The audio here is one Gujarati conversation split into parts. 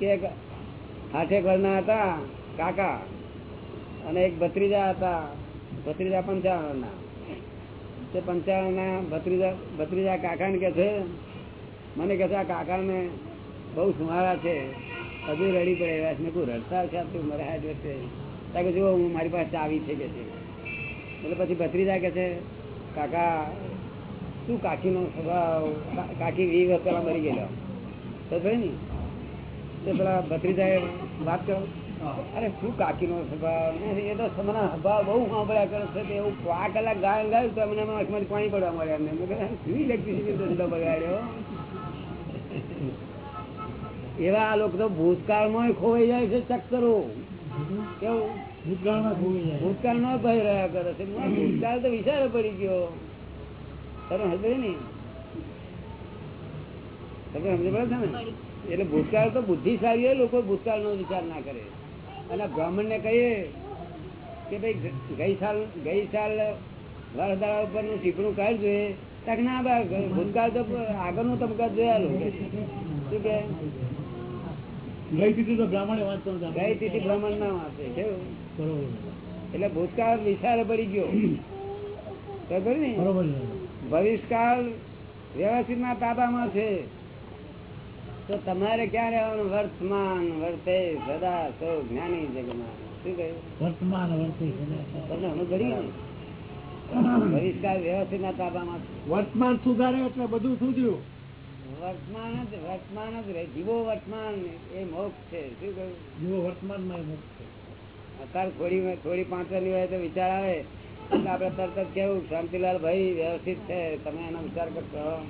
કે આઠેક વર્ષના હતા, કાકા અને એક ભત્રીજા હતા. ભત્રીજા પંચાવન વર્ષના તે પંચાવન ના ભત્રીજા ભત્રીજા કાકાને કે છે, મને કે છે આ કાકાને બહુ સુમારા છે. હજુ રડી પડે એવા છે. કહું રડતા છે તું મારે હાથ વચ્ચે ત્યાં કે જો હું મારી પાસે ચાવી છે કે છે. એટલે પછી ભત્રીજા કે છે, કાકા, શું કાકીનો સ્વભાવ? કાકી વી વર્ષ મરી ગયેલો. તો ને તે પેલા ભત્રીજાએ વાત કરો. અરે શું કાકીનો સ્વભાવ? એ તો મને સ્વભાવ બહુ સાંભળ્યા કરે છે તે એવું આ કલાક ગાયન ગાયું તો મને આંખમાંથી પાણી પડવા મળ્યા શું ઇલેક્ટ્રિસિટી ધંધો બગાડ્યો? એવા આ લોકો તો ભૂતકાળમાં ખોવાઈ જાય છે ચક્કરો. કેવું? ભૂતકાળમાં ખોવાઈ જાય. ભૂતકાળ નો ભય રહ્યા કરે છે. ભૂતકાળ તો વિચારો પડી ગયો. તમે હજુ ને? તમે સમજ પડે છે ને? એટલે ભૂતકાળ તો બુદ્ધિશાળી હોય, લોકો ભૂતકાળ નો વિચાર ના કરે. અને બ્રાહ્મણ ને કહીએ કે ભાઈ ગઈ સાલ ગઈ સાલ વરદાળા ઉપરનું ટીપણું કાઢ જોઈએ. તક ના ભૂતકાળ તો આગળનું તબક્કા જોયા લોકો શું કે ગઈ તિથિ તો બ્રાહ્મણે વાંચતો ગઈ તિથિ બ્રાહ્મણ ના વાંચે કેવું એટલે ભૂતકાળ વિચાર પડી ગયો. બરોબર ને. ભવિષ્યકાળ વ્યવસ્થિત ના તાબામાં છે. તો તમારે ક્યાં રહેવાનું? વર્તમાન વર્તે સદા સૌ જ્ઞાની જગમાં શું કહ્યું? વર્તમાન વર્તે તમને પડી ને વ્યવસ્થિત ના તાબામાં વર્તમાન સુધારે એટલે બધું સુધર્યું. વર્તમાન જ વર્તમાન જ રહે. જીવો વર્તમાન એ મોક્ષ છે. શું કહ્યું? જીવો વર્તમાનમાં મોક્ષ છે. અત્યારે થોડી થોડી પાંચવાની હોય તો વિચાર આવે. આપડે તરત જ કેવું શાંતિલાલ ભાઈ વ્યવસ્થિત છે. તમે એનો વિચાર કરશો.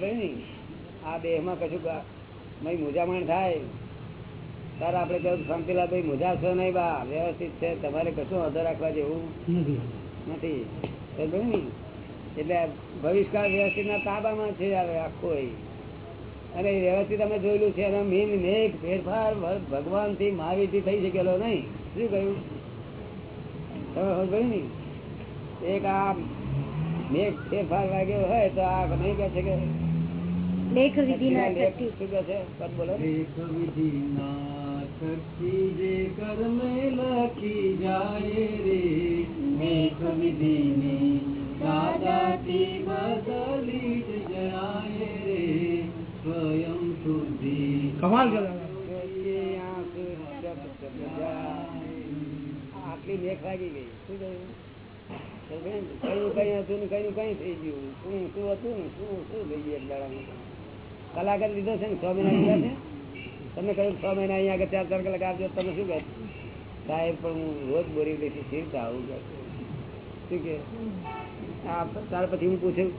ભાઈ ને આ દેહમાં કશું ભાઈ મય થાય. તારે આપડે કહ્યું શાંતિલા ભાઈ મૂંઝાશો નહીં બા વ્યવસ્થિત છે. તમારે કશું અધર રાખવા જેવું નથી. એટલે ભવિષ્યકાળ વ્યવસ્થિત ના તાબામાં છે હવે આખો અને વ્યવસ્થિત અમે જોયેલું છે એનો મીન મેઘ ફેરફાર ભગવાનથી મહાવીરથી થઈ શકેલો નહીં. શું કહ્યું? તમે સમજો ને એક આ મેઘ ફેરફાર લાગ્યો હોય તો આ નહીં કહે છે કે લેખ લેખ જે કર્મે લખી જાય રે. દાદાથી બદલી જણાય રે. સ્વયં શુદ્ધિ કમાલ આટલી મેઘ લાગી ગઈ. શું બેન, કયું કઈ હતું ને કયું કઈ થઈ ગયું? શું શું હતું ને શું શું થઈ ગયું એક દાડામાં કલાક જ લીધો છે ને છ મહિના લીધા છે. તમે કહ્યું છ મહિના અહીંયા આગળ ચાર ચાર કલાક આપજો તમે શું કહે સાહેબ પણ હું રોજ બોરી લઈશું સ્થિરતા આવું કહે? શું કે ત્યાર પછી હું પૂછ્યું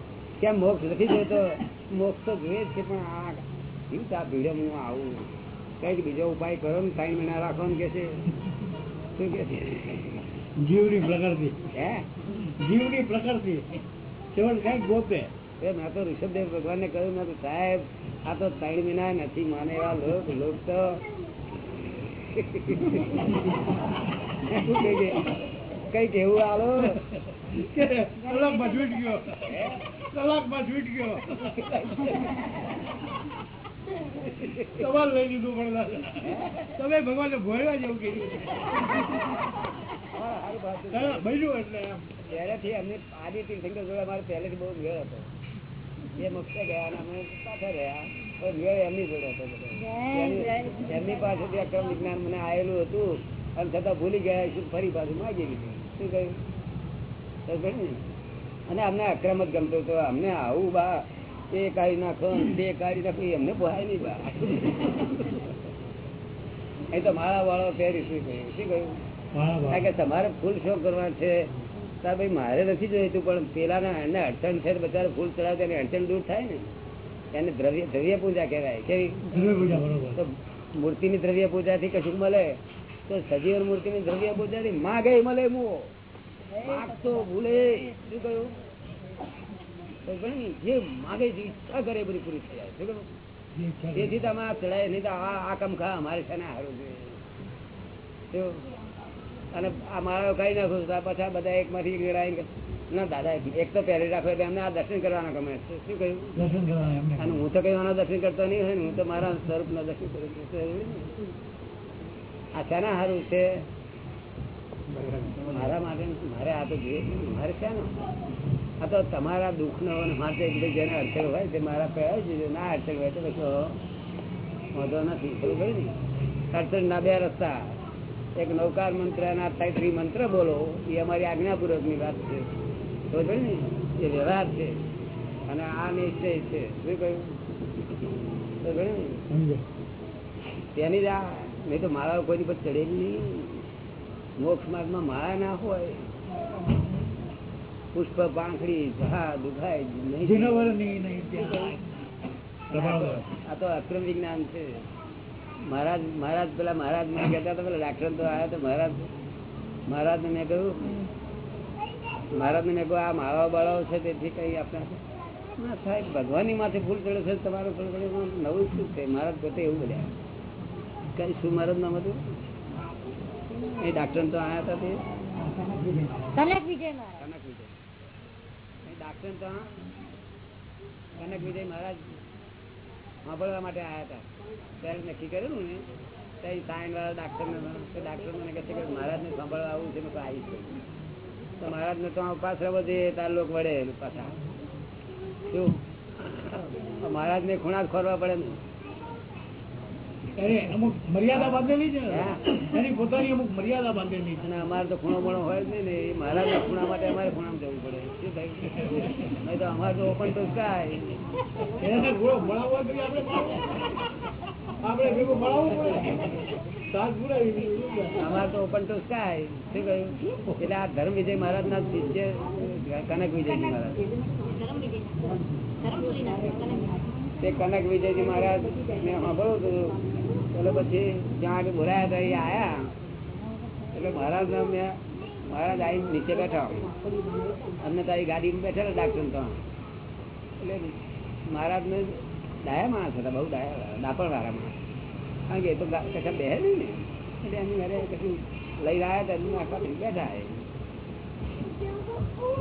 કેમ મોક્ષ નથી જોતો મોક્ષ તો જોઈએ છે પણ આ જીવતા ભીડે હું આવું? કંઈક બીજો ઉપાય કરો ને ત્રણ મહિના રાખો ને કે છે શું કે છે? જીવની પ્રકૃતિ. હે? જીવની પ્રકૃતિ. કેવળ કંઈક ગોપે એ મેં તો ઋષભદેવ ભગવાનને કહ્યું મેં સાહેબ આ તો ત્રણ મહિના નથી માને એવા લોક લોક તો કઈ કેવું આલો કલાકમાં છૂટ ગયો. કલાકમાં છૂટ ગયો. સવાલ લઈ લીધું પણ. તમે ભગવાન ભોળવા જેવું કીધું બન્યું એટલે એમ. પહેલેથી અમને આદિ તીર્થંકર જોડે અમારે પહેલેથી બહુ મેળ હતો. એ મોક્ષે ગયા અને અમે પાછા રહ્યા. મેળ એમની જોડે હતો એમની- પાસેથી અક્રમ વિજ્ઞાન મને આવેલું હતું. અને છતાં ભૂલી ગયા શું ફરી પાછું માગી લીધું. શું કહ્યું? ને? અને અમને અક્રમ જ ગમતો હતો. અમને આવું બા એ કાઢી નાખો ને તે કાઢી નાખો એમને અમને નહીં બા. એ તો માળા વાળો પહેરી શું કહ્યું? શું કહ્યું કે તમારે ફૂલ શો કરવા છે. તાર ભાઈ મારે નથી જોઈતું પણ પેલા એને અડચણ છે તો ફૂલ ચડાવે એને અડચણ દૂર થાય ને? એને દ્રવ્ય દ્રવ્ય પૂજા કહેવાય કેવી? તો મૂર્તિની દ્રવ્ય પૂજાથી કશું મળે તો સજીવન મૂર્તિની દ્રવ્ય પૂજાથી માગે મળે મુઓ. માગતો ભૂલે. શું કહ્યું? જે માગે છે ઈચ્છા કરે બધી પૂરી થઈ જાય શું કહ્યું. તેથી તમે આ ચડાય નહીં તો આ આ કમ ખા અમારે છે ને હારું જોઈએ? અને આ મારો કઈ નાખું તો આ પાછા બધા એક માંથી ના દાદા એક તો પહેરી રાખો એટલે એમને આ દર્શન કરવાના ગમે છે. શું કહ્યું? દર્શન કરવાના અને હું તો કઈ આના દર્શન કરતો નહીં હોય ને હું તો મારા સ્વરૂપ ના દર્શન કરું આ શાના સારું છે? મારા માટે મારે આ તો જોઈએ મારે શાનું? આ તો તમારા દુઃખ નો માટે જેને અડચણ હોય તે મારા કહેવાય છે. ના અડચણ હોય તો કશો વાંધો નથી. ખબર ને? અડચણ ના બે રસ્તા. એક નૌકાર મંત્ર અને આ મંત્ર બોલો એ અમારી આજ્ઞાપૂર્વકની વાત છે. બરોબર ને? એ વ્યવહાર છે. અને આ નિશ્ચય છે. શું કહ્યું? તેની જ આ તો માળા કોઈની પર ચડેલી નહીં. મોક્ષ માર્ગમાં માળા ના હોય. પુષ્પ પાંખડી ઝા દુખાય નહીં. આ તો અક્રમ વિજ્ઞાન છે. મહારાજ મહારાજ પેલા મહારાજ મને કહેતા હતા પેલા ડાક્ટર તો આવ્યા તો મહારાજ મહારાજ ને મેં કહ્યું મહારાજ ને મેં કહ્યું આ માળાઓ બાળાઓ છે તેથી કઈ આપણા ના સાહેબ ભગવાનની માથે ફૂલ ચડે છે તમારું ફૂલ ચડે નવું શું છે? મહારાજ પોતે એવું બધા કઈ શું મહારાજ નામ હતું? એ ડાક્ટર તો આવ્યા હતા તે. કનક વિજય કનક વિજય. ડાક્ટર તો કનક વિજય મહારાજ સાંભળવા માટે આવ્યા હતા. ત્યારે નક્કી કર્યું ને ત્યાં સાયન વાળા ડાક્ટર ડાક્ટર મને કહે છે કે મહારાજ ને સાંભળવા આવું છે મેં આવી છું તો. મહારાજ ને તો ઉપાસ છે તાર લોક વડે પાછા. શું? મહારાજ ને ખૂણા ખોરવા પડે ને. અમુક મર્યાદા બાંધેલી છે અમારે તો ખૂણો મણો હોય જ નહીં ને એ મહારાજના ખૂણા માટે અમારે ખૂણામાં જવું પડે. નહીં તો અમારે તો ઓપન તો ધર્મ વિજય મહારાજ ના કનક વિજયજી મહારાજ મેં સાંભળ્યું હતું એટલે પછી જ્યાં આગળ બોલાયા હતા એ આયા. એટલે મહારાજ મેં મહારાજ આવી નીચે બેઠા. અમને તારી ગાડીમાં બેઠેલા ડાક્ટર તો. એટલે મહારાજ ને ડાયા માણસ હતા, બહુ ડાયા દાપણ વાળા માણસ. કારણ કે એ તો કશા બે નહીં ને. એટલે એની ઘરે કશું લઈને આવ્યા હતા, એમની આખા બેઠા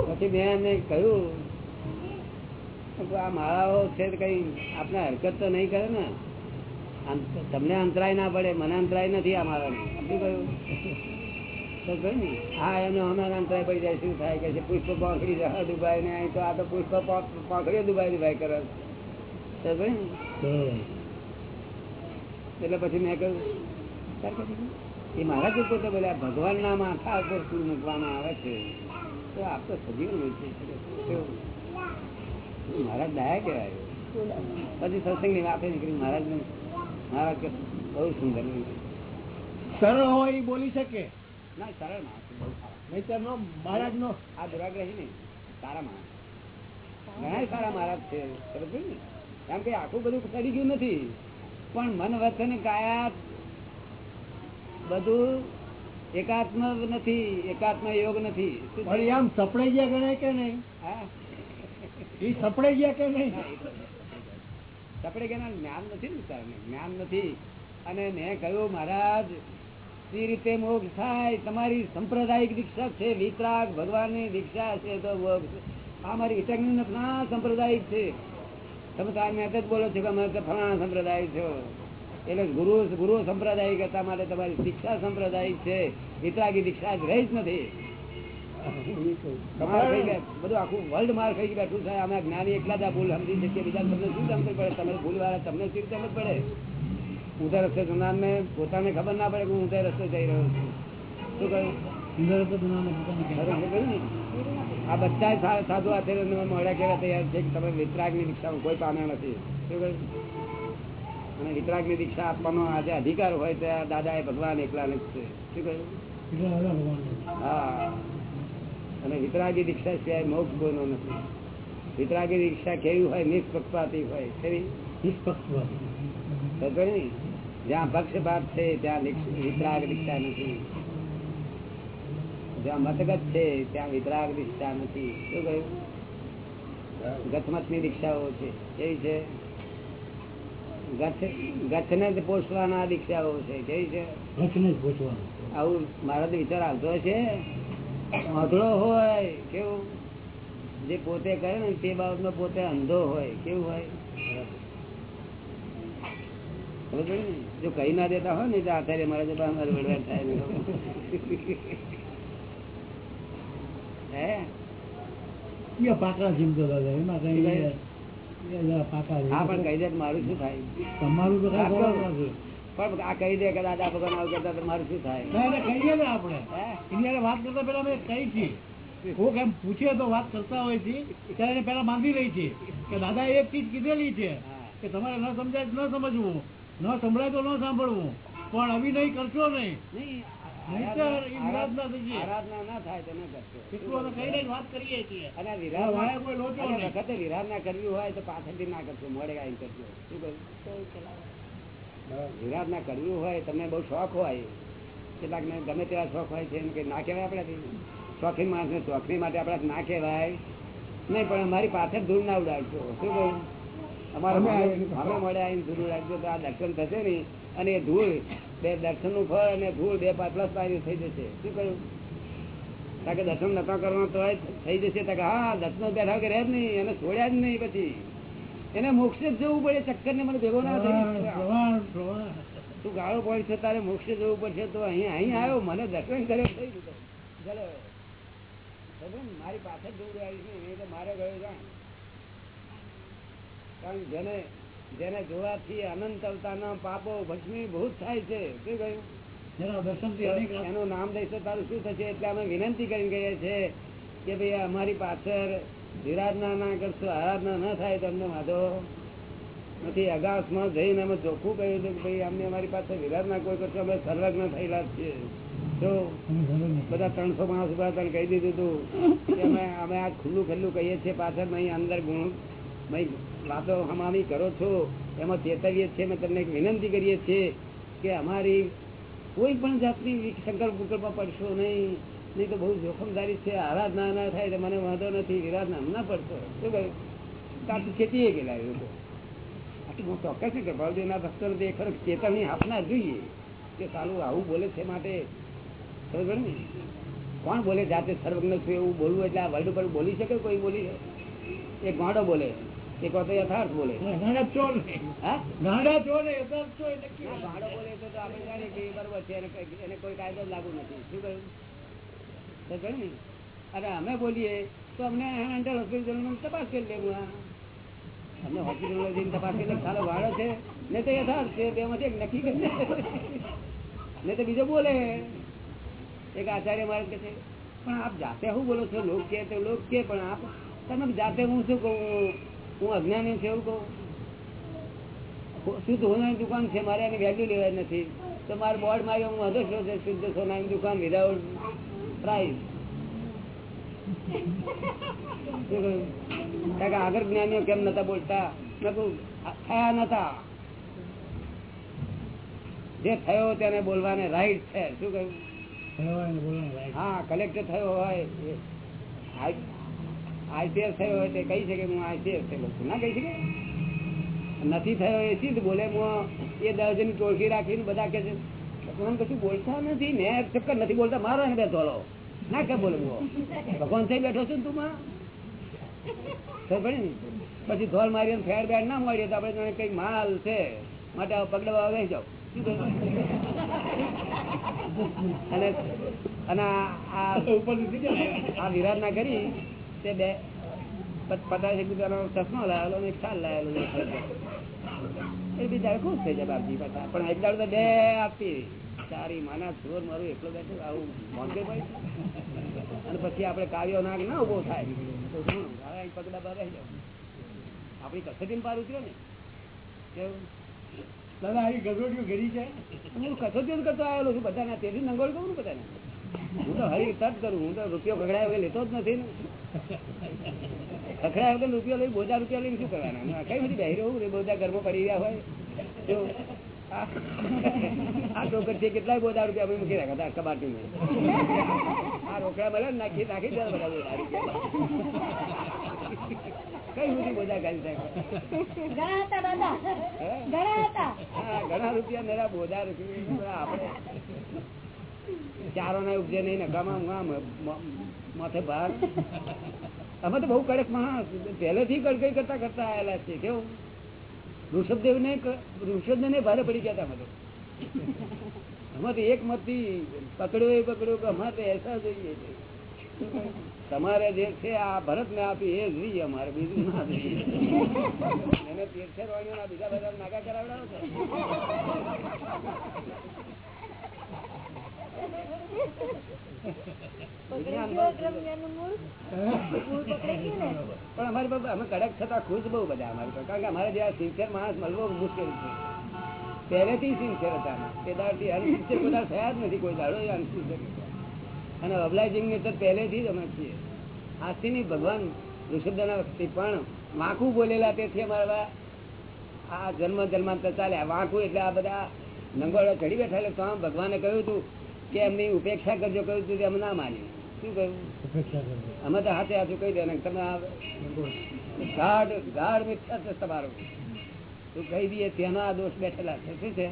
પછી મેં એમને કહ્યું આ માળાઓ છે કઈ આપણે હરકત તો નહીં કરે ને? તમને અંતરાય ના પડે, મને અંતરાય નથી આ માળાની. શું ગયું તો કહ્યું હા એનો હમણાં અંતરાય પડી જાય શું થાય કે છે? પુષ્પ પાંખડી જહા દુબાઈ ને અહીં તો આ તો પુષ્પ પાંખ- પાંખડીઓ દુબાઈ દુબાઈ કરે તો કહ્યું એટલે પછી મેં કહ્યું "સર," એ મારા જે પોતે બોલ્યા ભગવાનના માથા ઉપર ફૂલ મૂકવામાં આવે છે. તો આપ તો સજીવન છે. મહારાજ દયા કહેવાય? પછી સત્સંગની વાતે નીકળી મહારાજ મહારાજ કે બહુ સુંદર સરળ હોય એ બોલી શકે. ના સરળ માણસ છે, બહુ સારા. નહીતર નો મહારાજ નો આ દુરાગ્રહી નહીં સારા માણસ ઘણા સારા મહારાજ છે સમજ ને? કારણ કે આખું બધું કરી ગયું નથી પણ મન વચન કાયા બધું એકાત્મ નથી એકાત્મ યોગ નથી. આમ સપડાઈ ગયા ગણાય કે નહીં? હા. એ સપડાઈ ગયા કે નહીં? સપડે ગયા જ્ઞાન નથી ને જ્ઞાન નથી. અને મેં કહ્યું મહારાજ સી રીતે મોક્ષ થાય, તમારી સંપ્રદાયિક દીક્ષા છે, વિતરાગ ભગવાનની દીક્ષા છે, તો મોક્ષ આ મારી ના સંપ્રદાયિક છે. તમે મેં જ બોલો છો કે અમે તો ફલાણા સંપ્રદાય છો. એટલે ગુરુ ગુરુ સંપ્રદાયિક હતા, માટે તમારી દીક્ષા સંપ્રદાયિક છે. વિતરાગી દીક્ષા જ રહી જ નથી. બધું આખું વર્લ્ડ માર ખાઈ બેઠું છે. જ્ઞાની એકલા આ ભૂલ સમજી શકીએ તમને શું સમજ પડે? તમે ભૂલ વાળા તમને શી પડે? ઊંધા રસ્તે જનારને પોતાને ખબર ના પડે કે હું ઊંધા રસ્તે જઈ રહ્યો છું. શું કહ્યું? આ બધા સાધુ આચાર્ય મળ્યા કેવા તૈયાર છે કે તમે વિતરાગની દીક્ષા કોઈ પામ્યા નથી. શું કહ્યું? અને વિતરાગની દીક્ષા આપવાનો આજે અધિકાર હોય તો આ દાદા એ ભગવાન એકલા ને છે. શું કહ્યું. હા. અને વિતરાગી દીક્ષા સિવાય મોક્ષ કોઈનો નથી. વિતરાગી દીક્ષા કેવી હોય? નિષ્પક્ષપાતી હોય. કેવી? નિષ્પક્ષપાતી. જ્યાં પક્ષપાત છે ત્યાં વિતરાગ દીક્ષા નથી. જ્યાં મતગત છે ત્યાં વિતરાગ દીક્ષા નથી. શું કહ્યું? ગતમતની દીક્ષાઓ છે. કેવી છે? ગચ્છ ગચ્છને જ પોષવાના દીક્ષાઓ છે. કેવી છે? જ. આવું મારા વિચાર આવતો છે. અધળો હોય કેવું? જે પોતે કરે ને તે બાબતમાં પોતે અંધો હોય કેવું હોય? જો કહી ના દેતા હોય ને તો આચાર્ય મારા જતા અમારે વડવાડ થાય ને. પાકા જીમતો દાદા એમાં કઈ શું કહે? એ જરા પાકા છે. હા પણ કહી દે મારું શું થાય તમારું તો કઈ આટલું. ખબર નથી. પણ આ કહી દે કે દાદા ભગવાન આવું કરતા તો મારું શું થાય કહીએ ને આપણે એની વાત કરતા પેલા અમે કહી છીએ કોક એમ પૂછીએ તો વાત કરતા હોય છે ત્યારે પેલા માંગી રહી છે કે દાદા એક ચીજ કીધેલી છે. કે તમારે ન સમજાય ન સમજવું ન સંભળાય તો ન સાંભળવું. પણ અભિનય કરશો નહીં. વિરાધના કરવી હોય તો પાછળથી ના કરશો મોડે આવીને કરશો. શું કહ્યું? વિરાધના કરવી હોય તમને બહુ શોખ હોય. કેટલાક ને ગમે તેવા શોખ હોય છે એમ કે ના કહેવાય આપણાથી. શોખીન માણસને શોખની માટે આપણા ના કહેવાય. નહીં પણ અમારી પાછળ ધૂળ ના ઉડાડશો. શું કહું દર્શન થશે ને અને ધૂળ બે દર્શનનું ફળ અને ધૂળ બે પ્લસ માઇનસ થઈ જશે. શું કહ્યું? તાકે દર્શન નતા કરવાનો તો થઈ જશે. તો હા દર્શન બેઠા કે રહે જ નહીં એને છોડ્યા જ નહીં પછી. એને મોક્ષે જવું પડે ચક્કર ને મને ભેગો ના થઈ. તું ગાળો પડી છે તારે મોક્ષે જવું પડશે તો અહીં અહીં આવ્યો મને દર્શન કર્યો થઈ ગયું? મારી પાછળ જવું રહ્યું છે મારે ગયો જાણ કારણ જેને જેને જોવાથી અનંત અવતારના પાપો ભસ્મી ભૂત થાય છે. શું કહ્યું? એનું નામ દઈશું તારું શું થશે? એટલે અમે વિનંતી કરી ગયા છે કે ભાઈ અમારી પાછળ વિરાધના ના કરશો આરાધના ના થાય તમને વાંધો નથી. અગાસમાં જઈને અમે ચોખ્ખું કહ્યું છે કે ભાઈ અમને અમારી પાસે વિરાધના કોઈ કરશો? અમે સંલગ્ન થયેલા છીએ. તો. બધા ત્રણસો માણસ ઊભા કહી દીધું હતું કે અમે અમે આ ખુલ્લું ખુલ્લું કહીએ છીએ પાછળ નહીં અંદર ગુણ વાતો હમામી કરો છો. એમાં ચેતવીએ છીએ અમે તમને વિનંતી કરીએ છીએ કે અમારી કોઈ પણ જાતની સંકલ્પ વિકલ્પમાં પડશો નહીં. નહીં તો બહુ જોખમદારી છે આરાધના ના થાય તો મને વાંધો નથી વિરાધના ના પડશો શું કહ્યું તારથી ચેતીએ ગયેલા એ લોકો. આટલું હું ચોક્કસ કે ભાવજીના ભક્તોને તો એ ખરો ચેતવણી આપનાર જોઈએ. કે સાલું આવું બોલે છે માટે. ખબર ને? કોણ બોલે જાતે સર્વજ્ઞ છું એવું બોલવું એટલે આ વર્લ્ડ ઉપર બોલી શકે કોઈ બોલી? એક ગાંડો બોલે. વાત યથાર્થ બોલે. હા? તો આપણે જાણીએ કે બરોબર છે એને કોઈ કાયદો લાગુ નથી. શું કહ્યું? ને અરે અમે બોલીએ તો અમને હોસ્પિટલ તપાસ કરી લેવું અમને હોસ્પિટલ જઈને તપાસ કરી સારો ભાડો છે. ને તો યથાર્થ છે બેમાંથી એક નક્કી કરી ને તો બીજો બોલે. એક આચાર્ય મારે કે છે પણ આપ જાતે શું બોલો છો? લોક કે તો લોક કે પણ આપ તમે જાતે હું શું કહું? હું અજ્ઞાની છું એવું કહું? શુદ્ધ સોનાની દુકાન છે મારે એની વેલ્યુ લેવાય નથી. તો મારે બોર્ડ માર્યો હું અધો છે શુદ્ધ સોનાની દુકાન વિધાઉટ પ્રાઇસ આગળ જ્ઞાનીઓ કેમ નતા બોલતા? થયા નતા. જે થયો તેને બોલવાને રાઈટ છે. શું કહ્યું. હા કલેક્ટર થયો હોય આઈસીએસ થયો હોય તે કહી શકે હું આઈસીએસ થયેલો છું. ના કહી શકે? નથી થયો એ સીધ બોલે હું એ દર્જન ટોળકી રાખીને બધા કે છે. ભગવાન કશું બોલતા નથી. ને ચક્કર નથી બોલતા. મારો એને બેઠો લો ના કે બોલે ભગવાન થઈ બેઠો છું તું માં. પછી ધોલ મારી ફેર બેર ના મળીએ તો આપણે જાણે કઈ માલ છે. માટે પગડવા વહી જાઓ. અને આ- આ ઉપરથી સીધા આવ્યા. આ વિરાટ ના કરી. તે બે પચાસ એક રૂપિયાનો ચશ્મો લાવેલો ને ખ્યાલ લાવેલો એ બીજા ખુશ થઈ જાય બાપજી પાછા પણ એક દાડો તો બે આપી સારી માના ચોર મારું એટલો બેઠો આવું મોંઘે ભાઈ અને પછી આપણે કાવ્યો નાગ ના ઊભો થાય પગડા બાર રહી જાવ આપણી કસોટીમાં પાર ઉતર્યો ને કેવું દાદા આવી ગજોટીઓ ઘડી છે હું કસોટી કરતો આવેલો છું બધાને તેથી નંગોળ કહું ને બધાને હું તો હરી તટ કરું હું તો રૂપિયો ખગડાય વગર લેતો જ નથી ને. ખખડાય વગર રૂપિયો લઈ બોજા રૂપિયા લઈને શું કરવાના? કઈ બધી બહેરી રહું બોજા ગરબો પડી રહ્યા હોય. જો આ ડોકર છે કેટલાય બોધા રૂપિયા મૂકી રાખ્યા હતા કબાટી આ રોકડા મળે નાખી નાખી દે બધા કઈ બધી બોધા કાઢી નાખે ઘણા હતા દાદા હે? ઘણા હતા. હા, ઘણા રૂપિયા મેરા બોધા રૂપિયા. આપણે ચારો ના ઉપજે નહીં નકામા મ- મ- માથે ભાર. અમે તો બહુ કડક માણસ પહેલેથી કડકઈ કરતા કરતા આવેલા છે કેવું? ઋષભદેવ ને ઋષભદેવ ને ભારે પડી ગયા હતા અમે તો. અમે તો એક મતથી પકડ્યો એ પકડ્યો કે અમારે તો એસા જોઈએ તમારે જે છે આ ભરત ને આપી, એ જોઈએ અમારે, બીજું ના જોઈએ. એને તીર્થેર વાળીઓ બીજા બધા નાગા કરાવડાવો છો પકડી ગયો ક્રમજ્ઞાનનું મૂળ મૂળ પકડી ગયું ને પણ અમારી બાબા અમે કડક થતા ખુશ બહુ બધા અમારી પાસે. કારણ કે અમારે જે સિન્સિયર માણસ મળવો મુશ્કેલ છે. પહેલેથી સિન્સિયર હતા. તે દાડથી અનસિન્સિયર બધા થયા જ નથી. કોઈ દાડો અનસિન્સિયર અને અબલાઇઝિંગ નેચર પહેલેથી જ અમે છીએ. નહીં ભગવાન ઋષભદાના વખતે પણ વાંકું બોલેલા તેથી અમારા આ જન્મ જન્માંતર ચાલ્યા. વાંકું એટલે આ બધા નંગોળો ચડી બેઠા એટલે તો ભગવાને કહ્યું હતું કે એમની ઉપેક્ષા કરજો કહ્યું તું અમે ના માન્યું શું કહ્યું? અમે તો હાથે હાથે કહી દે તમે ગાઢ ગાઢ મિથ્યા છે તમારું. તું કહી દઈએ તેના આ દોષ બેઠેલા છે. શું છે?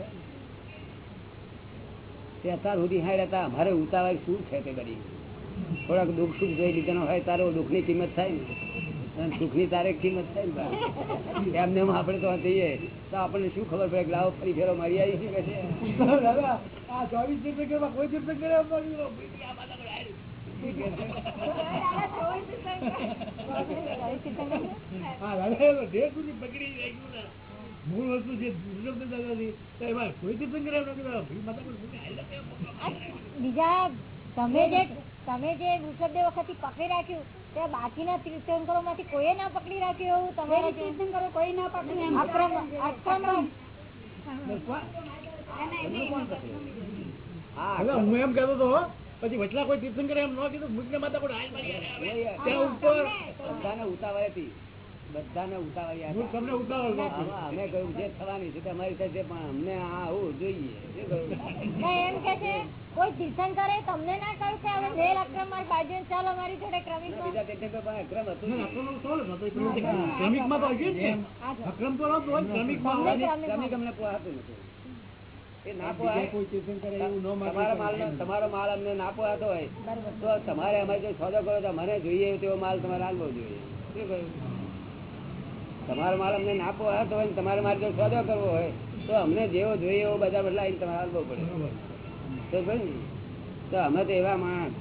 તે અત્યાર સુધી હાડ હતા અમારે ઉતાવળ શું છે તે બધી? થોડાક દુઃખ સુખ જોઈ લીધેલો હોય તારો દુઃખની કિંમત થાય ને? અને સુખની તારે કિંમત થાય ને એમને એમ આપણે તો જઈએ તો આપણને શું ખબર પડે લાવો ફરી ફેરો મારી આવી છે? આ ચોવીસ રૂપિયા કોઈ સુધી પકડી રાખ્યું મૂળ વસ્તુ? બીજા તમે જે તમે જે વૃષભદેવ વખત પકડી રાખ્યું તે બાકીના તીર્થંકરો માંથી કોઈએ ના પકડી રાખ્યું એવું તમારે તીર્થંકરો કોઈ ના પકડી અક્રમ અક્રમ હા હવે હું એમ કહેતો હતો પછી વચલા કોઈ તીર્થંકર એમ ન કીધું મુજને માતા પર હાલ મારી ત્યાં ઉપર બધાને ઉતાવળ હતી. બધાને ઉતાવળ હું તમને ઉતાવળ અમે કહ્યું જે થવાની છે તે અમારી થશે પણ અમને આ આવું જોઈએ. એમ કે છે કોઈ તીર્થંકરે તમને ના કહ્યું કે હવે મેલ અક્રમ મારી બાજુ ચાલો મારી જોડે ક્રમિક બીજા તીર્થંકર પણ અક્રમ હતું તો. અક્રમ તો ક્રમિક- ક્રમિક અમને પોહાતું નતું. એ ના પોહાય તમારો માલ અમને ના પોહાતો હોય. તો તમારે અમારે જો સોદો કરો તો મને જોઈએ તેવો માલ તમારે હાલવો જોઈએ. શું કહ્યું? તમારો માલ અમને ના પોહાતો હોય તમારે મારે જો સોદો કરવો હોય તો અમને જેવો જોઈએ એવો બધા બદલાઈને તમારે હાલવો પડે. તો અમે તો એવા માણસ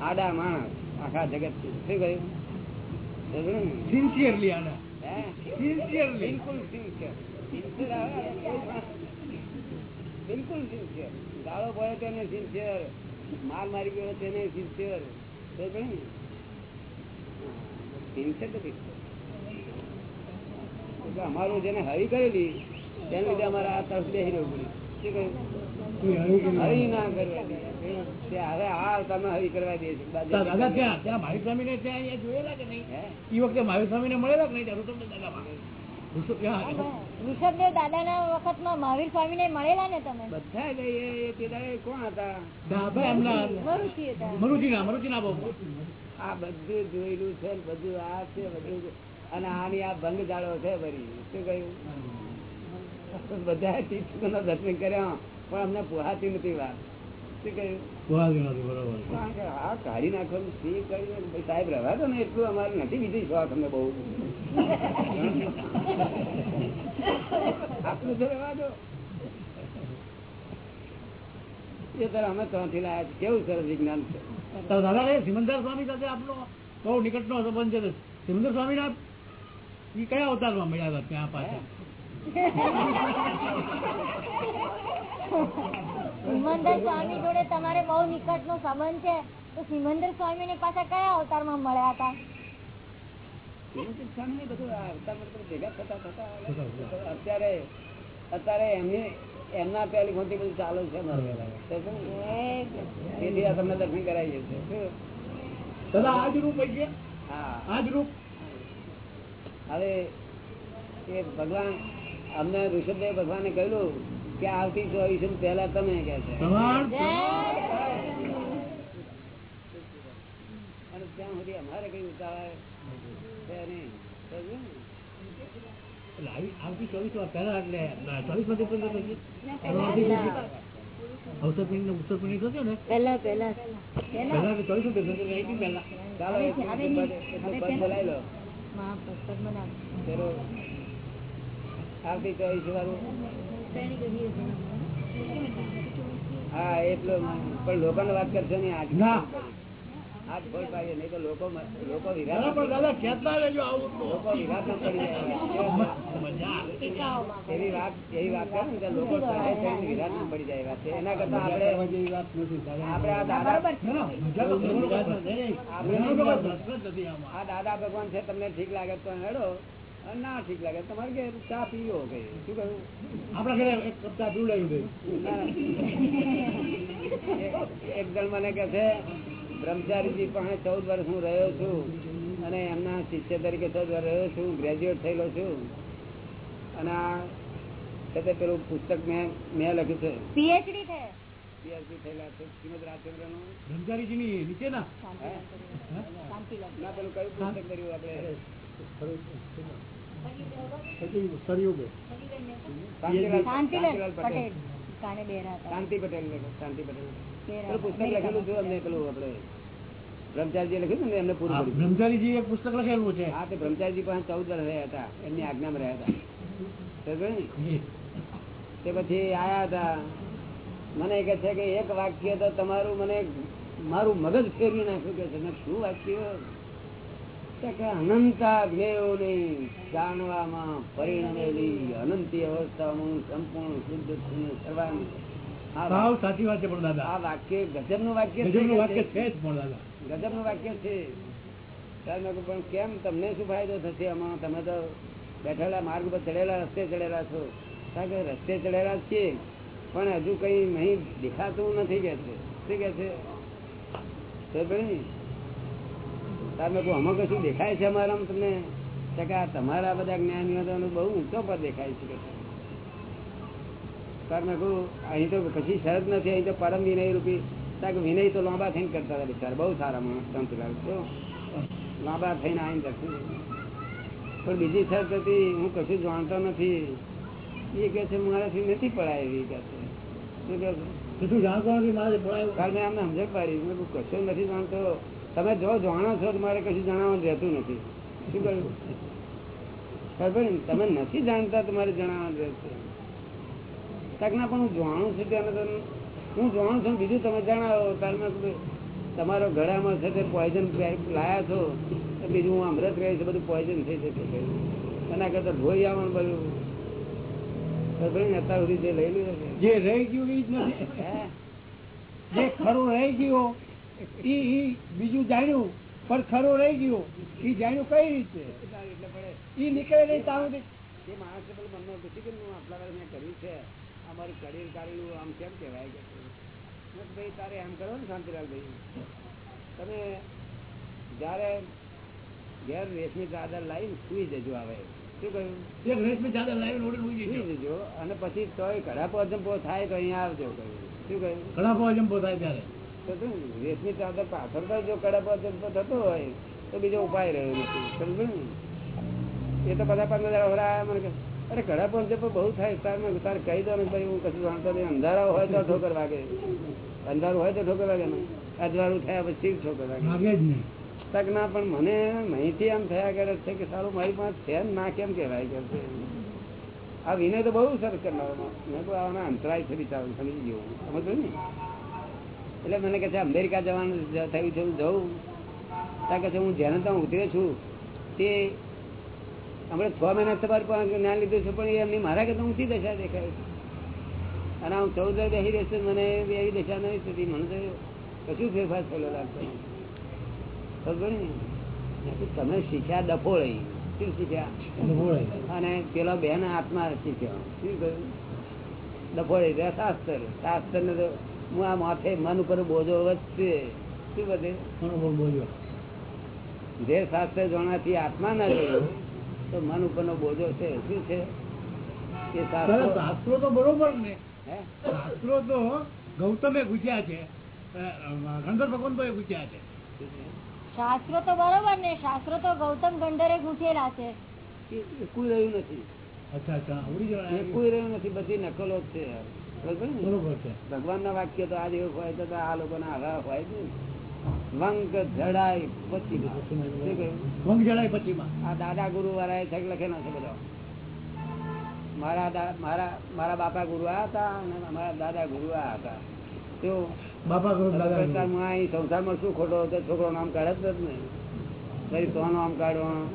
આડા માણસ આખા જગત શું કહ્યું? સિન્સિયરલી આડા. સિન્સિયરલી બિલકુલ સિન્સિયર સિન્સિયર બિલકુલ સિન્સિયર ગાળો પડે તેને સિન્સિયર માર મારી ગયો તેને સિન્સિયર તો ને? સિન્સિયર તો એટલે અમારું જેને હરી કરેલી તેને લીધે અમારે આ તરફ બેસી રહેવું પડ્યું. શું કહ્યું? હરી ના કરવા દે. હવે આ તમે હરી કરવા દે છે. દાદા ત્યાં ત્યાં મહાવીર સ્વામી ને ત્યાં અહીંયા જોયેલા કે નહીં? એ વખતે મહાવીર સ્વામી ને મળેલા કે નહીં જરૂર તમને દાદામાં? મહાવીર સ્વામી ને મળેલા ને તમે? બધા કોણ હતા? મરુચિના મરુચિના આ બધું જોયેલું છે બધું આ છે બધું. અને આની આ ભંગ જાળો છે ભરી શું કહ્યું? બધા દર્શન કર્યા. પણ અમને પુહાતી નથી વાત. કાઢી નાખવાનું છે કરી સાહેબ રહેવા દો ને એટલું અમારે નથી બીજી શોખ અમને બહુ? આટલું તો રહેવા દો. એ તરફ અમે ત્યાંથી લાયા કેવું સરસ વિજ્ઞાન છે? દાદા સિમંદર સ્વામી સાથે આપનો બહુ નિકટનો સંબંધ છે સિમંદર સ્વામી ના એ કયા અવતારમાં મળ્યા હતા ત્યાં પાછા? સિમંદર સ્વામી જોડે તમારે બહુ નિકટ નો સંબંધ છે. તો સિમંદર સ્વામી ને પાછા કયા અવતારમાં મળ્યા હતા? શ્રીમતી સ્વામીને બધું આ અવતારમાં બધું ભેગા થતા થતા અત્યારે અત્યારે એમની એમના ટેલિફોનથી બધું ચાલુ છે અમારે. તો શું? તેથી આ તમને દર્શન કરાવીએ છીએ દાદા આજ રૂપ હા. આજ રૂપ? હવે એ ભગવાન અમને ઋષભદેવ ભગવાને કહ્યું કે આવતી ચોવીસ પહેલા તમે કે છે? અને ત્યાં સુધી અમારે કઈ ઉતાવળ નહીં. સમજ્યું ને? એટલે આવી- આવતી ચોવીસ પહેલા એટલે ચોવીસ આવતી ચોવીસ વાળું હા એટલું પણ લોકોને વાત કરશો ને આજ ના. આજ કોઈ પાડીએ નહીં તો લોકો લોકો વિરાટ પણ દાદા કહેતા રહેજો આવું તો. લોકો વિરાટ ના પડી જાય એવી વાત એવી વાત કરે ને લોકો ચડે ચડીને વિરાટ ન પડી જાય વાત છે એના કરતા આપણે આપણે આ દાદા. આપણે. આ દાદા ભગવાન છે તમને ઠીક લાગે તો હેડો ના ઠીક લાગે. તમારે કે ચા પીવો કઈ શું કહ્યું? આપણા ઘરે એક કપ ચા પીવડાવી દે. એક- જણ મને કે છે બ્રહ્મચારીજી પાસે ચૌદ વર્ષ હું રહ્યો છું અને એમના શિષ્ય તરીકે ચૌદ વર્ષ રહ્યો છું ગ્રેજ્યુએટ થયેલો છું. અને આ છે પેલું પુસ્તક મેં મેં લખ્યું છે. પીએચડી છે. PhD થયેલા છે. શ્રીમદ રાજચંદ્રનું. બ્રહ્મચારીજીની નીચે ના પેલું કયું પુસ્તક કર્યું આપણે? શાંતિ પટેલ શાંતિ પટેલ પુસ્તક લખેલું છું અમને પેલું આપણે બ્રહ્મચારીજી લખ્યું ને એમને પૂરું આ કર્યું. બ્રહ્મચારીજી એક પુસ્તક લખેલું છે. હા તે બ્રહ્મચારીજી પાસે ચૌદ વર્ષ રહ્યા હતા. એમની આજ્ઞામાં રહ્યા હતા. તે પછી આયા હતા. મને કહે છે કે એક વાક્ય તો તમારું મને મારું મગજ ફેરવી નાખ્યું. કે તમે શું વાક્ય કે અનંતા જ્ઞેયોની જાણવામાં પરિણમેલી અનંતી અવસ્થામાં સંપૂર્ણ શુદ્ધ છું સર્વાંગ સાવ સાચી વાત છે પણ દાદા. આ વાક્ય ગજબનું વાક્ય છે ગજબનું વાક્ય છે? છે જ પણ દાદા. ગજબનું વાક્ય છે. ત્યારે મેં કહ્યું, પણ કેમ તમને શું ફાયદો થશે? આમાં તમે તો બેઠેલા માર્ગ પર ચડેલા રસ્તે ચડેલા છો. કારણ કે રસ્તે ચડેલા છીએ પણ હજુ કઈ નહીં દેખાતું નથી કે છે. શું કે છે? ખબર પડી ને? તાર મેં કહ્યું, આમાં કશું દેખાય છે અમારામાં તમને? તમારા બધા જ્ઞાનીઓ બહુ ઊંચો પર દેખાય છે અહીં તો પછી શરત નથી અહીં તો પરમ વિનય રૂપી. વિનય તો લાંબા થઈને કરતા હતા બિચારા બહુ સારા માણસ સંતલાલ તો લાંબા થઈને આવીને દર્શન પણ બીજી શરત હતી હું કશું જાણતો નથી. એ કે છે મારાથી નથી પડાય એવી કે છે. શું કે છે? કશું જાણતો નથી મારે બોલાવ્યું. કારણ મેં આમને સમજણ પાડી. કશું નથી જાણતો. તમે જો જાણો છો મારે કશું જણાવવાનું રહેતું નથી. શું કહ્યું? તમે નથી જાણતા તમારે જણાવવાનું પણ હું જાણું છું હું જાણું છું બીજું તમે જણાવો. તમારો ગળામાં છે તે પોઈઝન લાયા છો તો બીજું હું અમૃત રહે છે બધું પોઈઝન થઈ જશે એના કરતા ધોઈ આવવાનું બધું. અત્યાર સુધી જે લઈ લીધું જે રહી ગયું એ જ નથી? જે ખરું રહી ગયું ઈ બીજું જાણ્યું પણ ખરું રહી ગયું. ઈ જાણ્યું કઈ રીતે? ઈ નીકળે નહીં ત્યાં એ માણસ મનમાં પૂછ્યું કે હું આટલા વાર મેં કર્યું છે? અમારું કરિયર કાર્યું આમ કેમ કહેવાય કે ભાઈ તારે એમ કરો ને શાંતિલાલભાઈ. તમે જ્યારે ઘેર રેશમી ચાદર લાવીને સુઈ જજો આવે શું કહ્યું? રેશમી ચાદર લાવીને જજો. અને પછી તોય ઘડાપો અજંપો થાય તો અહીંયા આવજો કહ્યું. શું કહ્યું? ઘડાપો અજંપો થાય ત્યારે. રેશમી ચાદર પાછળ જો કડપ થતો હોય તો બીજો ઉપાય રહ્યો નથી. સમજો ને? એ તો બધા પંદર હજાર મને અરે કડાપો પણ બહુ થાય તાર મેં તારે કહી દો ને ભાઈ હું કશું જાણતો નહીં. અંધારા હોય તો ઠોકર વાગે. અંધારું હોય તો ઠોકર વાગે ને? અજવાળું થયા પછી ઠોકર વાગે. તક ના પણ મને અહીંથી આમ થયા કરે છે કે સારું મારી પાસે છે ને કેમ કહેવાય કે છે? આ વિનય તો બહુ સરસ કરનારો મેં તો આના અંતરાય છે બિચારું સમજી ગયો સમજો ને? એટલે મને કહે છે અમેરિકા જવાનું થયું છે હું જઉં. ત્યાં કહે છે હું જેને ત્યાં ઉતર્યો છું તે હમણાં છ મહિના તમારી પાસે જ્ઞાન લીધું છે પણ એ એમની મારા કરતા ઊંચી દશા દેખાય અને હું ચૌદ બેસી રહેશે મને એવી દશા નહીં થતી મને તો કશું ફેરફાર થયેલો લાગતો ખબર ને તમે શીખ્યા ડફોળી. શું શીખ્યા? અને પેલો બેન આત્મા શીખ્યો. શું કહ્યું? ડફોળી શાસ્ત્ર શાસ્ત્ર. ને તો હું આ માથે મન ઉપર બોજો વધશે શું વધે બોજો જે શાસ્ત્ર જોણાથી આત્મા ના જોયો તો મન ઉપરનો બોજો છે. શું છે? એ શાસ્ત્રો શાસ્ત્રો તો બરોબર ને. શાસ્ત્રો તો ગૌતમે પૂછ્યા છે. અ, ગણધર ભગવાન તો પૂછ્યા છે. શાસ્ત્રો તો બરોબર ને શાસ્ત્રો તો ગૌતમ ગંધરે ગૂંથેલા છે. કોઈ રહ્યું નથી. અચ્છા અચ્છા આવડી જવાનું જણાય કોઈ રહ્યું નથી બધી નકલો જ છે. ભગવાન ના? વાક્ય તો આ જેવું હોય તો આ લોકો ના હવા હોય જ વંગ જડાય પછી વંગ જડાય પછી આ દાદા ગુરુ વાળા છેક લખેલા છે બધા. મારા મારા મારા બાપા ગુરુ આ હતા અને મારા દાદા ગુરુ આ હતા. તો બાપા ગુરુ દાદા અહીં સંસારમાં શું ખોટો હતો છોકરો નામ કાઢે જ ને. ફરી તો નામ કાઢવાનું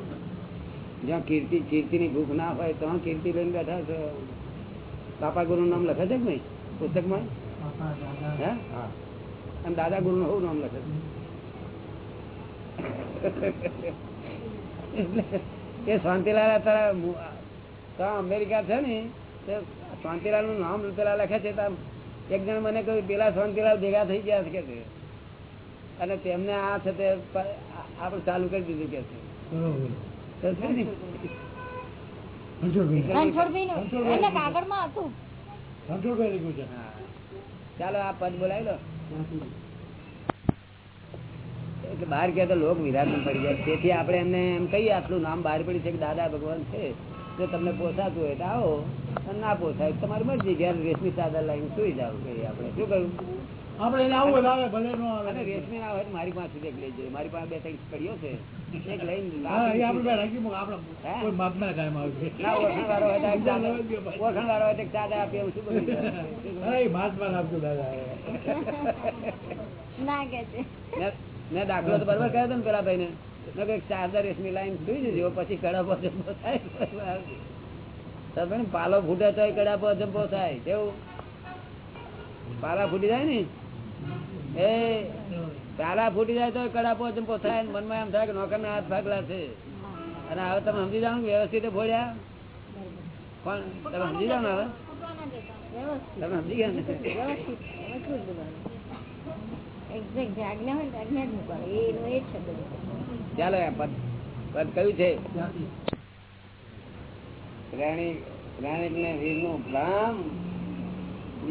જ્યાં કીર્તિ કીર્તિની ભૂખ ના હોય તો કીર્તિ લઈને બેઠા છે. બાપા ગુરુ નામ લખે છે કે નહીં? પુસ્તકમાં? હે? હા. અને દાદા ગુરુ નું નામ લખે છે? એ શાંતિલાલ અત્યારે અમેરિકા છે ને તે શાંતિલાલનું નામ પેલા લખે છે ત્યાં એક જણ મને કહ્યું પેલા શાંતિલાલ ભેગા થઈ ગયા છે કે અને તેમને આ છે તે આપણે ચાલુ કરી દીધું કે છે. ચાલો આ પદ બોલાવી લો. એટલે બહાર ગયા તો લોક વિરાટ પડી જાય. તેથી આપણે એમને એમ કહીએ આટલું નામ બહાર પડી છે કે દાદા ભગવાન છે. જો તમને પોસાતું હોય તો આવો અને ના પોસાય તમારી મરજી. ઘેર રેશમી ચાદર લાઈને સુઈ જાવ કહીએ આપણે શું કહ્યું? આપણે એને આવું હોય તો આવે ભલે ન આવે. રેશમી ના હોય મારી પાસે એક લઈ જઈએ મારી પાસે બે ત્રણ કડીઓ છે. એક લઈને આપણે રાખી આપણે હે? કોઈ માપના કાયમ આવશે ના ઓળખાણ વાળો હોય તો એક ચાદર ઓળખાણ વાળો હોય તો આપીએ એવું શું બધું અરે મહાત્મા આપજો દાદા. ના કે છે. મેં- મેં દાખલો તો બરોબર કર્યો હતો ને પેલા ભાઈ ને ચાદર રેશમી લાઈન જોઈ જજો પછી કડા પર જમ્બો થાય. પાલો ફૂટે તો કડા પર જમ્બો થાય. કેવું પાલા ફૂટી જાય ને? એ પાલા ફૂટી જાય તો કડા પર જમ્બો થાય મનમાં એમ થાય કે નોકર ના હાથ ભાગલા છે. અને હવે તમે સમજી જાઓ વ્યવસ્થિત ભોળ્યા કોણ? તમે સમજી જાઓ ને હવે? તમે સમજી ગયા ને. ચાલો આ પદ પદ કયું છે? રાણી રાણી ને વીરનું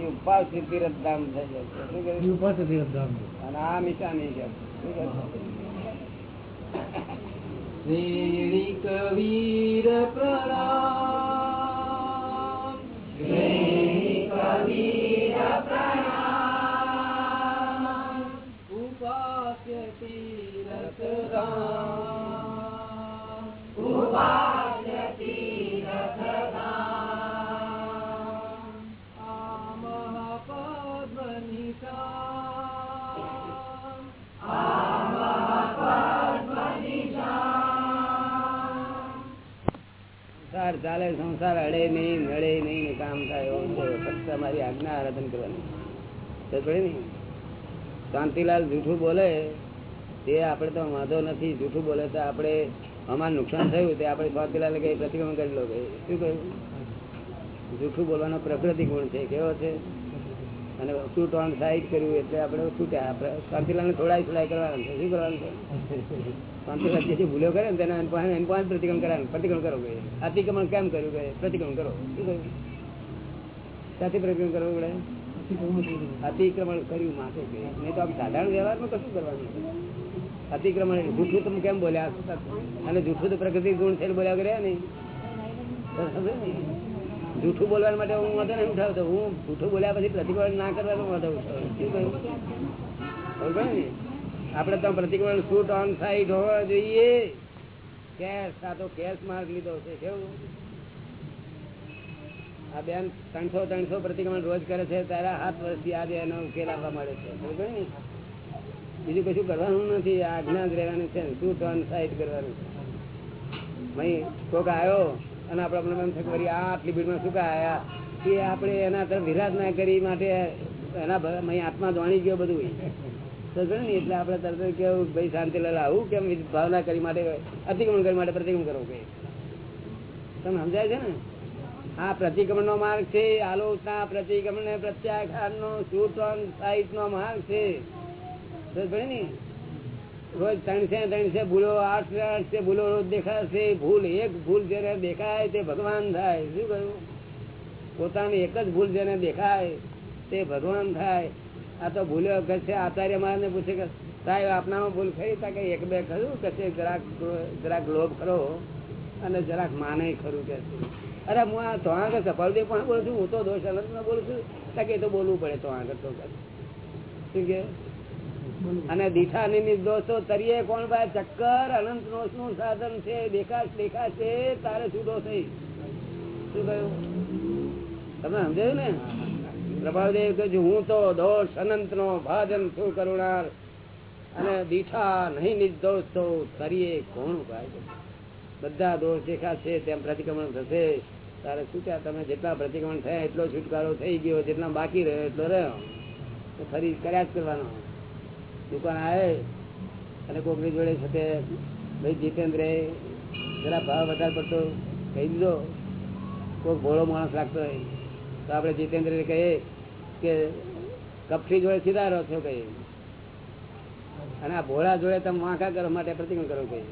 ઉપાસ તીરથ ધામ થઈ જાય છે શું કહ્યું? એ ઉપાસ હતી રમધામ. અને આ મિશાની છે? શ્રેણી કવીર પ્રણામ શ્રેણી કવીર પ્રણામ ઉપાસ્ય તીરથ રામ ઉપાસ્ય સંસાર ચાલે, સંસાર અડે નહીં, નડે નહીં કામ થાય ફક્ત અમારી આજ્ઞા આરાધન કરવાની. શાંતિલાલ જૂઠું બોલે, તે આપણે તો વાંધો નથી, જૂઠું બોલે તો આપણે અમારે નુકસાન થયું, તે આપણે શાંતિલાલે કઈ પ્રતિક્રમણ કરી લો શું કહ્યું? જૂઠું બોલવાનો પ્રકૃતિ ગુણ છે, કેવો છે? અને ઓછું ઓન સાઈડ કર્યું એટલે આપણે આપણે શાંતિલાલને થોડા થોડા કરવાના છે. શું કરવાનું છે? શાંતિલાલ જે ભૂલો કરે ને તેના એમ પાસે પ્રતિક્રમણ કરવાનું પ્રતિક્રમણ કરો કે, અતિક્રમણ કેમ કર્યું કે, પ્રતિક્રમણ કરો. શું કહ્યું ત્યાંથી પ્રતિક્રમણ કરવું પડે? અતિક્રમણ કર્યું માથે કે. નહીં તો આમ સાધારણ વ્યવહારમાં કશું કરવાનું? અતિક્રમણ જૂઠું તમે કેમ બોલ્યા? અને જૂઠું તો પ્રકૃતિ ગુણ છે બોલ્યા કર્યા નહીં? જૂઠું બોલવા માટે હું વાંધો નહીં ઉઠાવતો હું જૂઠું બોલ્યા પછી પ્રતિક્રમણ ના કરવાનો વાંધો ઉઠાવું શું કહ્યું? આપણે તો પ્રતિક્રમણ શૂટ ઓન સાઈડ હોવા જોઈએ. કેશ આ તો કેશ માર્ગ લીધો છે, કેવું? આ બેન ત્રણસો ત્રણસો પ્રતિક્રમણ રોજ કરે છે, તારા હાથ વર્ષથી આજે એનો ઉકેલ આવવા મળે છે. બીજું કશું કરવાનું નથી આજ્ઞા જ રહેવાનું છે શૂટ ઓન સાઈડ કરવાનું છે. ભાઈ કોક આવ્યો અને આપણે એમ થાય આ આટલી ભીડમાં શું આયા? એ આપણે એના તરફ વિરાજ ના કરી માટે એના આત્મા દોણી ગયો બધું. ને, એટલે આપણે તરત કેવું ભાઈ શાંતિ લેલા આવું કેમ ભાવના કરી માટે, અતિક્રમણ કરી માટે પ્રતિક્રમણ કરવું કઈ તમે સમજાય છે ને? આ પ્રતિક્રમણ નો માર્ગ છે, આલોચના પ્રતિક્રમણ પ્રત્યાઘાત નો શૂટ સાહિત નો માર્ગ છે. સમજ ને રોજ ત્રણસે ત્રણસે ભૂલો આઠસે આઠસે ભૂલો રોજ દેખાશે ભૂલ એક ભૂલ જેને દેખાય તે ભગવાન થાય. શું કહ્યું? પોતાની એક જ ભૂલ જેને દેખાય તે ભગવાન થાય. આ તો ભૂલ્યો કશે આચાર્ય મહારાજને પૂછે કે, સાહેબ, આપનામાં ભૂલ ખરી? તા કે એક બે ખરું? કશે જરાક જરાક લોભ ખરો અને જરાક માને ખરું કે અરે, હું આ તો આગળ સફળદેવ પણ બોલું છું, હું તો દોષ અલગ બોલું છું. કે તો બોલવું પડે, તો આગળ તો શું કે? અને દીઠાની નિર્દોષો તરીએ કોણ ભાઈ? ચક્કર, અનંત દોષનું સાધન છે. દેખાશ, દેખાશે, તારે દોષ થઈ શું કહ્યું? તમે સમજાયું ને? પ્રભાવદેવ કહ્યું હું તો દોષ અનંત નો ભાજન શું કરુણાર. અને દીઠા નહીં નિર્દોષ તો તરીએ કોણ ભાઈ? બધા દોષ દેખાશે, તેમ પ્રતિક્રમણ થશે. તારે છૂટ્યા તમે જેટલા પ્રતિક્રમણ થયા, એટલો છુટકારો થઈ ગયો, જેટલા બાકી રહ્યો, એટલો રહ્યો. ફરી કર્યા જ કરવાનો. દુકાન આવે અને કોકની જોડે સાથે ભાઈ જીતેન્દ્ર જરા ભાવ વધારે પડતો કહી દીધો કોઈ ભોળો માણસ લાગતો હોય, તો આપણે જીતેન્દ્ર કહીએ કે કપથી જોડે સીધા રહો છો કહીએ. અને આ ભોળા જોડે તમે વાંકા કરવા માટે પ્રતિક્રમણ કરો કહીએ.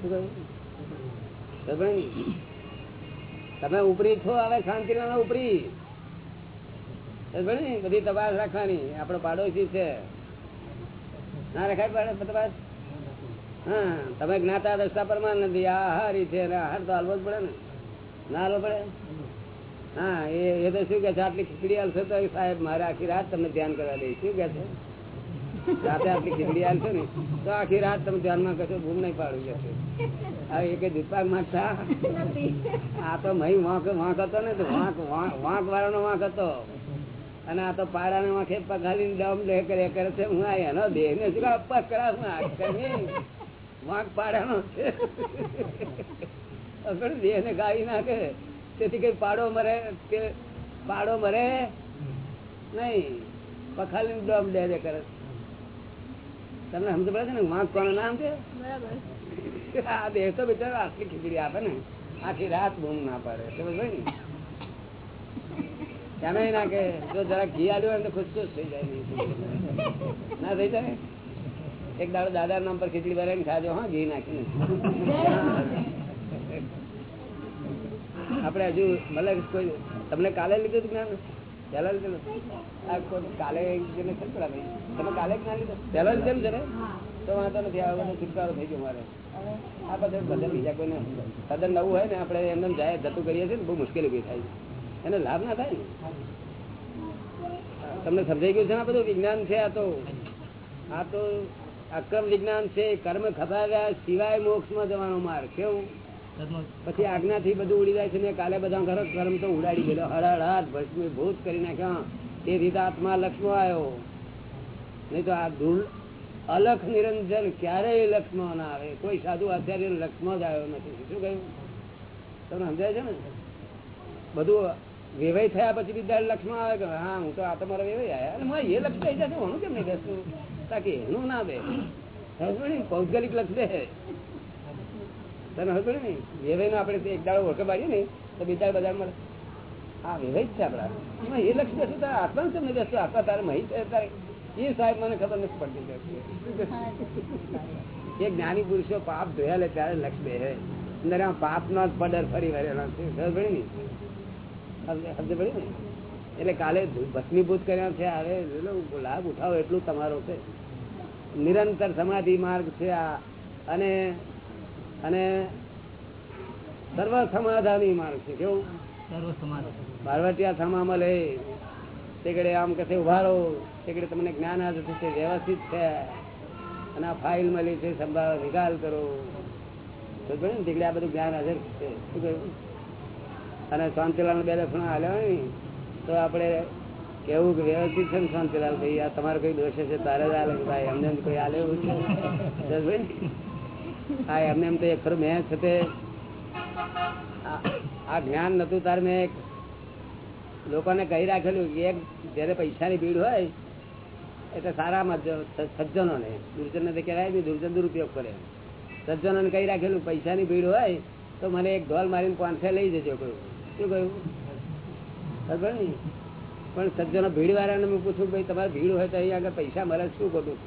શું કહ્યું? તમે ઉપરી છો, હવે શાંતિ ઉપરી? બધી તપાસ રાખવાની. આપણો પાડોશી છે. ના રખાય પાડે હા તમે જ્ઞાતા દસતા પરમાન નથી. આ હારી છે અને આહાર તો હાલવો જ પડે ને. ના હાલવો પડે? હા એ તો શું કે છે આટલી ખીચડી હાલશે તો સાહેબ મારે આખી રાત તમને ધ્યાન કરવા દે. શું કે છે? રાતે આટલી ખીચડી હાલશે ને તો આખી રાત તમે ધ્યાનમાં કશો ભૂમ નહીં પાડું કે આ એક દૂધપાક માગતા આ તો મહી વાંક વાંક હતો ને તો વાંક વાંક- વાંક વાળાનો વાંક હતો. અને આ તો પાડાને માખે પગાલી દમ લે કરે કરે છે. હું આ એનો દેહ ને શું અપવાસ કરાવું? વાંક પાડાનો છે. અગર દેહ ને ગાળી નાખે તેથી કઈ પાડો મરે કે પાડો મરે? નહીં. પખાલી દમ લે દે કરે. તમને સમજ પડે છે ને? વાંક કોનું નામ છે? આ દેહ તો બિચારો આટલી ખીચડી આપે ને. આખી રાત બૂમ ના પાડે. સમજ ભાઈ ને? તમે ના કે જો જરા ઘી આલ્યું હોય ને તો ખુશ થઈ જાય. ના થઈ જાય? એક દાડો દાદા નામ પર ખીચડી ભરાઈને ખાજો, હા, ઘી નાખીને. આપણે હજુ મતલબ કોઈ, તમને કાલે લીધું હતું જ્ઞાન? પહેલા લીધું કાલે જેને ને ભાઈ, તમે કાલે જ્ઞાન લીધું? પહેલા લીધેલું છે ને? તો વાંધો નથી, આ છુટકારો થઈ ગયો મારે. આ બધા બધા બીજા કોઈને સદન નવું હોય ને, આપણે એમને જાય જતું કરીએ છીએ ને, બહુ મુશ્કેલી ઊભી થાય છે. એને લાભ ના થાય ને? તમને સમજાઈ ગયું છે ને બધું? વિજ્ઞાન છે આ તો. આ તો અક્રમ વિજ્ઞાન છે, કર્મ ખપાવ્યા સિવાય મોક્ષમાં જવાનો માર્ગ કેવું પછી આજ્ઞાથી બધું ઉડી જાય છે ને કાલે બધા ઘર કર્મ તો ઉડાડી ગયેલો હળહળાટ ભસ્મી ભૂત કરી નાખ્યા. તે રીતે આત્મા લક્ષ્મ આવ્યો. નહીં તો આ ધૂળ અલખ નિરંજન ક્યારેય લક્ષ્મ ના આવે. કોઈ સાધુ આચાર્ય લક્ષ્મ જ આવ્યો નથી. શું કહ્યું? તમને સમજાય છે ને? બધું વેવાઈ થયા પછી બીજા લક્ષ્મણ આવે કે, હા, હું તો આ તમારો વેવાય આવ્યા મારે એ લક્ષ થઈ જશે હું કેમ નહીં બેસું તાકી એનું ના દે પૌદ્ગલિક લક્ષ દે. તને હજુ ને વેવાય નો આપણે એક દાડો ઓળખે પાડીએ ને, તો બીજા બધા મળે. હા વેવાય છે આપડા એ લક્ષ બેસું તારે આત્મા કેમ નહીં બેસતું? આત્મા તારે મહી તારે. એ સાહેબ મને ખબર નથી પડતી એ જ્ઞાની પુરુષો પાપ ધોયા લે ત્યારે લક્ષ બે અંદર પાપ નો જ પડર ફરી વરેલો છે. ખબર સમજ પડ્યું ને એટલે કાલે ભસ્મીભૂત કર્યા છે હવે લાભ ઉઠાવો એટલું તમારો છે. નિરંતર સમાધિ માર્ગ છે આ. અને અને સર્વ સમાધાની માર્ગ છે કેવું? બારવટિયા સમામાં લે તે ઘડે આમ કશે ઊભા રહો તે તમને જ્ઞાન હાજર થશે વ્યવસ્થિત છે. અને આ ફાઇલ મળી છે સંભાળ નિકાલ કરો. તો ને તેકડે આ બધું જ્ઞાન હાજર છે. શું કહ્યું? અને શાંતિલાલ બે લક્ષણો હાલ્યા હોય તો આપણે કેવું કે વ્યવસ્થિત છે ને શાંતિલાલ ભાઈ? આ તમારો કઈ દોષ છે તારે જ હાલે ભાઈ, એમને એમ કોઈ હાલે એવું છે? હા, એમને એમ તો એક ખરું, મેં છે તે આ- જ્ઞાન નતું તાર મેં એક લોકોને કહી રાખેલું કે એક જયારે પૈસાની ભીડ હોય, એટલે સારા સજ્જનોને, દુર્જનને તો કહેવાય નહીં, દુર્જન દુરુપયોગ કરે. સજ્જનોને કહી રાખેલું, પૈસાની ભીડ હોય, તો મને એક ઢોલ મારીને પાંચસો લઈ જજો કહ્યું શું કહ્યું? ખબર નહીં. પણ સજ્જનો ભીડ વાળાને મેં પૂછું ભાઈ, તમારે ભીડ હોય તો અહીંયા આગળ પૈસા મળે શું ખોટું?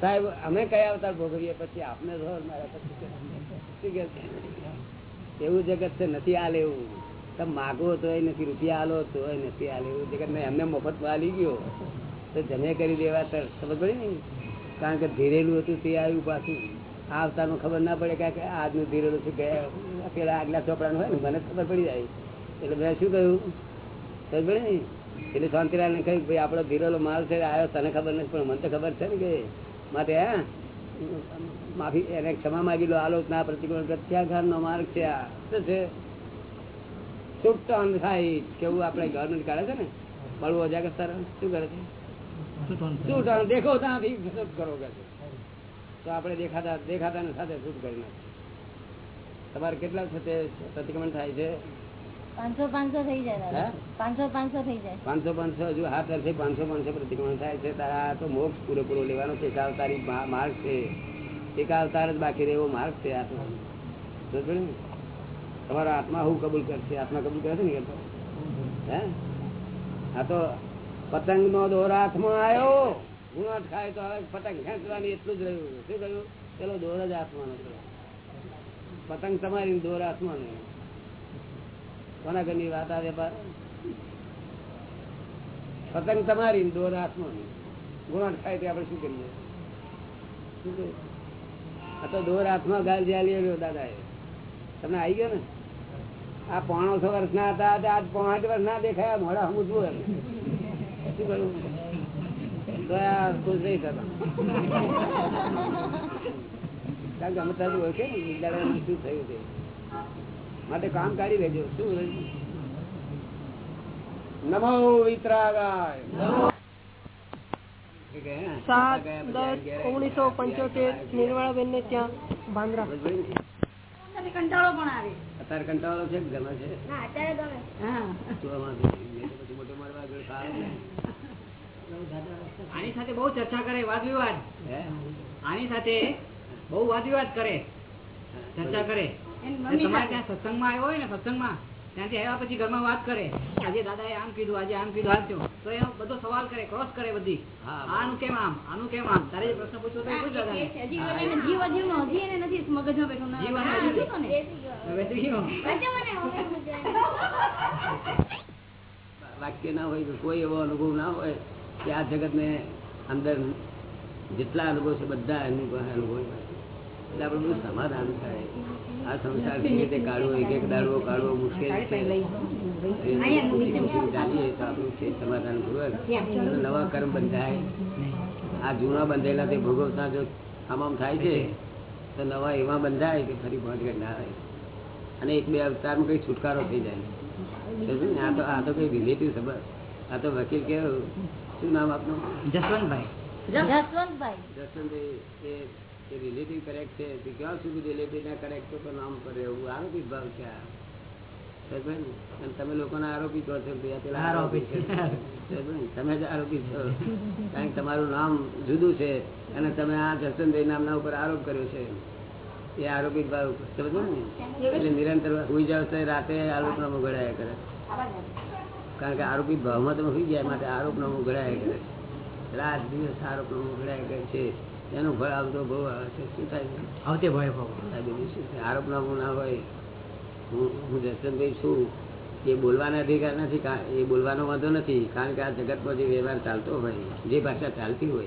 સાહેબ, અમે કયા અવતાર ભોગવીએ પછી આપને કે એવું જગત છે, નથી આલે એવું તમે માગો તો નથી, રૂપિયા આલો તો નથી આલે એવું જગત મેં એમને મફત આલી ગયો. તો જમે કરી દેવા તો ખબર પડી ને કારણ કે ધીરેલું હતું તે આવ્યું પાછું. આ અવતારમાં ખબર ના પડે કે આજનું ધીરેલું છે ગયા પેલા આગલા ચોપડાનું હોય ને, મને ખબર પડી જાય. એટલે મેં શું કહ્યું? સમજે ને એટલે શાંતિલાલ ને કહ્યું ભાઈ આપડો ધીરેલો માલ છે આવ્યો તને ખબર નથી, પણ મને ખબર છે ને કે માટે હા? માફી, એને ક્ષમા માગી લો, આલોચના પ્રતિકોણ પ્રત્યાઘાત નો માર્ગ છે, આ. શું છે? છૂટતો સાઈડ કેવું આપણે ગવર્મેન્ટ કાઢે છે ને? બળવો જાગર સર શું કરે છે? છૂટ દેખો ત્યાંથી શૂટ કરો કે તો આપણે દેખાતા દેખાતા ને સાથે શૂટ કરી નાખીએ. તમારે કેટલા તે પ્રતિક્રમણ થાય છે? પાંચસો પાંચસો થઈ જાય? પાંચસો પાંચસો થઈ જાય. પાંચસો પાંચસો હજુ હાથ અર્થે પાંચસો પાંચસો પ્રતિક્રમણ થાય છે તારા તો મોક્ષ પૂરેપૂરો લેવાનો છે. એક અવતારી માર્ગ છે. એક અવતાર જ બાકી રહે માર્ગ છે આ તો. સમજો ને? તમારો આત્મા હું કબૂલ કરશે? આત્મા કબૂલ કરશે ને કરતો હે? આ તો પતંગ નો દોર હાથમાં આવ્યો. ગુણાટ ખાય તો હવે પતંગ ખેંચવાની એટલું જ રહ્યું. શું કહ્યું? પેલો દોર જ હાથમાં પતંગ તમારી દોર હાથમાં નહીં. કોના ઘરની વાત આવે પતંગ તમારી દોર હાથમાં ગુણાટ ખાય તે આપણે શું કરીએ? આ તો દોર હાથમાં ગાલ જ્યાં લેલો દાદા એ તમને આવી ગયો ને? આ પોણસો વર્ષના હતા તે આજ પાંચ વર્ષ ના દેખાયા મોડા સમજવું એમ. શું કરું? તો આ ખુશ નહીં થતા કારણ કે અમે તારું હોય છે ને બિચારાને શું થયું માટે કામ કાઢી લેજો. શું નમો વિતરાગાય. સાત દસ ઓગણીસો પંચોતેર નિર્વાળાબેન ને ત્યાં બાંદ્રા કંટાળો પણ આવે. અત્યારે કંટાળો છે ગમે છે? ના અત્યારે ગમે. સુવામાં પછી મોટો મારવા આગળ સારું ને. આની સાથે બહુ ચર્ચા કરે વાદ વિવાદ આની સાથે બહુ વાદ વિવાદ કરે ચર્ચા કરે. તમારે ત્યાં સત્સંગમાં આવ્યો હોય ને સત્સંગમાં ત્યાંથી આવ્યા પછી ઘરમાં વાત કરે આજે દાદાએ આમ કીધું આજે આમ કીધું આમ તો એ બધો સવાલ કરે ક્રોસ કરે બધી આનું કેમ આમ આનું કેમ આમ તારે પ્રશ્ન પૂછવો તો પૂછ દાદાને. જીવ હજી હજી એને નથી મગજમાં બેઠું ના. જીવ અને હા, હજી. હતો ને. હવે તો કેવું? વાંચો મને હવે સમજાય. વાક્ય ના હોય કે કોઈ એવો અનુભવ ના હોય કે આ જગત ને અંદર જેટલા અનુભવ છે બધા અનુભવ અનુભવ હોય. એટલે આપણે બધું સમાધાન થાય આ સંસાર કેવી રીતે કાઢવો એક એક દાડવો કાઢવો મુશ્કેલ છે. એ પૂછી પૂછીને ચાલીએ તો આપણું છે સમાધાન પૂર્વક નવા કર્મ બંધાય. આ જૂના બંધેલા તે ભોગવતા જો તમામ થાય છે તો નવા એવા બંધાય કે ફરી ભોંટગઢ ના આવે. અને એક બે અવતારમાં કઈ છુટકારો થઈ જાય. ને? આ તો આ તો કઈ રિલેટિવ સબર આ તો વકીલ કેવું? શું નામ આપનું? જસવંતભાઈ. જસવંતભાઈ. દર્શનભાઈ એ રિલેટિવ કરેક્ટ છે. ક્યાં સુધી રિલેટિવ ના કરેક્ટ તો નામ પર એવું આરોપી ભાવ છે? અને તમે લોકોના આરોપી કહો છો પેલા આરોપી આરોપી છે. તમે જ આરોપી છો. કારણ કે તમારું નામ જુદું છે અને તમે આ જસવંતભાઈ નામના ઉપર આરોપ કર્યો છે. એ આરોપી ભાવ સમજો ને? એટલે નિરંતર હોઈ જાવ તો રાતે આરોપનામું ઘડાયા કરે. કારણ કે આરોપી ભાવમાં તમે હોઈ ગયા માટે આરોપનામું ઘડાયા કરે રાત દિવસ આરોપનામું ઘડાયા કરે છે. એનું ભય આવતો બહુ આવે છે. શું થાય આવતે ભય બધું શું થાય? આરોપનામું ના હોય. હું હું જસવંતભાઈ છું. એ બોલવાના અધિકાર નથી. એ બોલવાનો વાંધો નથી. કારણ કે આ જગતમાં જે વ્યવહાર ચાલતો હોય જે ભાષા ચાલતી હોય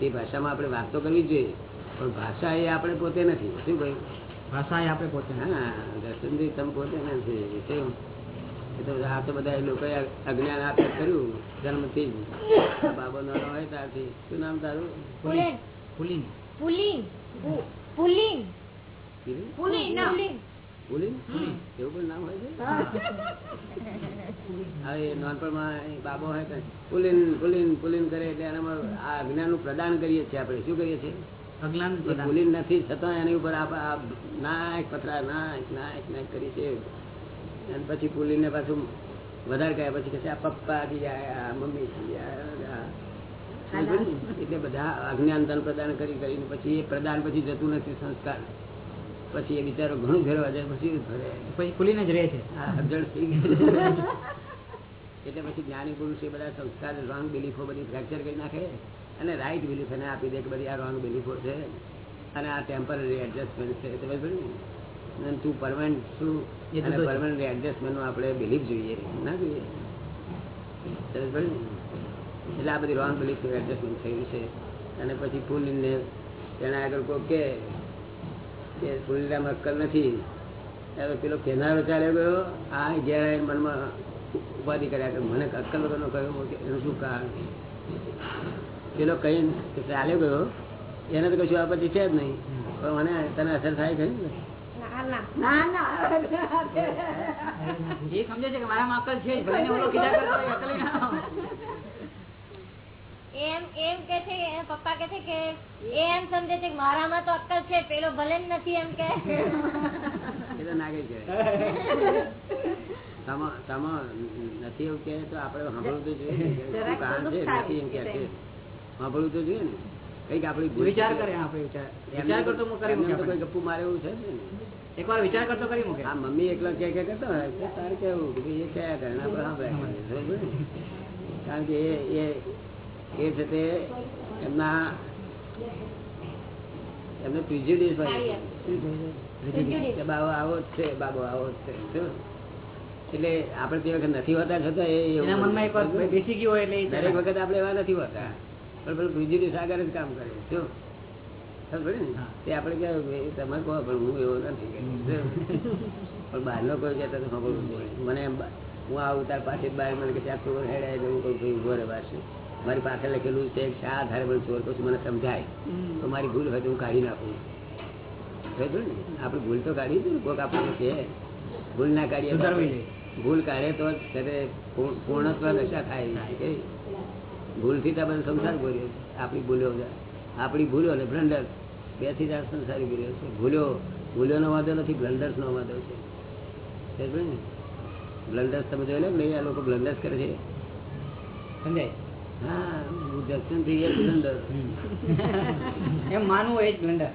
તે ભાષામાં આપણે વાત તો કરવી જોઈએ. પણ ભાષા એ આપણે પોતે નથી. શું ભાઈ ભાષા એ આપણે પોતે હા દર્શનભાઈ તમે પોતે નથી. કેવું? એ તો આ તો બધા એ લોકોએ અજ્ઞાન આપે કર્યું. જન્મથી જ. બાબો ન હોય ત્યારથી. શું નામ તારું? પુલિંગ પુલિંગ પુલિંગ પુલિંગ પુલિંગ પુલિંગ એવું પણ નામ હોય છે? હવે નાનપણમાં બાબો હોય તો પુલિન પુલિન પુલિન કરે એટલે એનામાં આ અજ્ઞાનનું પ્રદાન કરીએ છીએ આપણે. શું કરીએ છીએ? પુલિન નથી છતાં એની ઉપર આ નાક પથરા નાક નાક નાક કરી છે. અને પછી પુલિનને પાછું વધારે કહે પછી કહેશે આ પપ્પા થી ગયા આ મમ્મી થી જાય એટલે બધા અજ્ઞાનતા પ્રદાન કરી કરીને પછી એ પ્રદાન પછી જતું નથી સંસ્કાર. પછી એ બિચારો ઘણું ફેરવા જાય પછી પુલિન જ રહે છે. એટલે પછી જ્ઞાની પુરુષ એ બધા સંસ્કાર રોંગ બિલીફો બધી ફ્રેક્ચર કરી નાખે અને રાઈટ બિલીફ એને આપી દે કે બધી આ રોંગ બિલીફો છે. અને આ ટેમ્પરરી એડજસ્ટમેન્ટ છે. તમે ને? તું પરમાનન્ટ શું એ અને પરમાનન્ટ એડજસ્ટમેન્ટ આપણે બિલીફ જોઈએ. ના જોઈએ? એટલે આ બધી રોંગ બિલીફ એડજસ્ટમેન્ટ થયું છે. અને પછી પુલિનને તેના આગળ કોઈ કે કે અક્કલ નથી. ત્યારે પેલો કેનારો ચાલ્યો ગયો. આ ઘેર મનમાં ઉપાધિ કર્યા કરે મને અક્કલ વગરનો કહ્યું કે એનું શું કારણ? પેલો કહીને ચાલ્યો ગયો. એને તો કશું આપત્તિ છે જ નહીં. પણ મને તને અસર થાય ખરી ને? ના ના. એ સમજે છે કે મારામાં અકલ છે જ. ભલે ને ઓલો કીધા કરતો હોય, અકલ ય ના હોય. એમ એમ કે છે એના પપ્પા કે છે કે એ એમ સમજે છે કે મારામાં તો અક્કલ છે પેલો ભલે નથી એમ કે. નથી એવું કે તો આપણે સાંભળવું તો જોઈએ કારણ છે નથી એમ કે છે. સાંભળવું તો જોઈએ ને. કંઈક આપડે વિચાર કરે આપણે વિચાર. વિચાર કરતો હું કરી એમને મૂકે તો કોઈ ગપ્પુ મારે એવું છે ને એકવાર વિચાર કરતો કરી મૂકે. હા મમ્મી એકલા કે કે કરતો તારે કેવું? એ કયા પર? કારણ કે એ એ છે તે એમના એમને પ્રિજ્યુડિસ બાબો આવો જ છે બાબો આવો જ છે? એટલે આપણે તે વખત નથી હોતા છતાં એ મનમાં બેસી ગયો એટલે દરેક વખત આપણે એવા નથી હોતા. પણ પેલું પ્રિજ્યુડિસ આગળ જ કામ કરે શું તે આપણે કે એ તમે કહો પણ હું એવો નથી પણ બહારનો કોઈ કહેતો તો ખબર મને એમ હું આવું તાર પાસે બહાર મને કે ત્યાં થોડું હેડાય હું કહું ઊભો પાસે મારી પાસે લખેલું છે કે શા આધારે મને ચોર પછી મને સમજાય. તો મારી ભૂલ હોય તો હું કાઢી નાખું. ખબર ને? આપણે ભૂલ તો કાઢી છે ને કોઈક આપણને છે ભૂલ ના કાઢીએ ભૂલ કાઢે તો ત્યારે પૂર્ણ- પૂર્ણત્વ દશા થાય. કે ભૂલથી તો આપણે સંસાર બોલ્યો. આપણી ભૂલો આપણી ભૂલો અને બ્લન્ડર બેથી ચાર સંસારી ભૂલ્યો છે. ભૂલ્યો ભૂલ્યોનો વાંધો નથી બ્લન્ડર્સનો વાંધો છે. સમજ્યો ને? બ્લન્ડર્સ તમે જોયેલા કે નહીં આ લોકો બ્લન્ડર્સ કરે છે. સમજાય? દર્શન થઈ ગયા બ્લન્ડર એમ માનવું એ જ બ્લન્ડર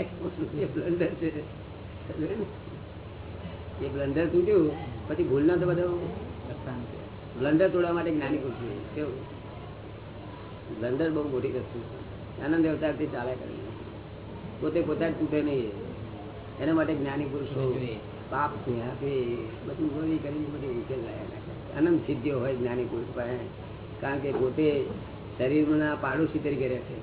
એ બ્લન્ડર છે. એ બ્લન્ડર તૂટ્યું પછી ભૂલ ના તો બધું બ્લન્ડર તોડવા માટે જ્ઞાની પૂછ્યું કેવું? બ્લન્ડર બહુ મોટી વસ્તુ આનંદ અવતારથી ચાલે કરે. પોતે પોતા તૂટે નહીં. એના માટે જ્ઞાની પુરુષો પાપ પાપ આપે બધું ગોળી કરીને બધું ઉકેલ લાયા રાખે. સિદ્ધિઓ હોય જ્ઞાની પુરુષ પાસે કારણ કે પોતે શરીરના પાડોશી તરીકે રહે છે.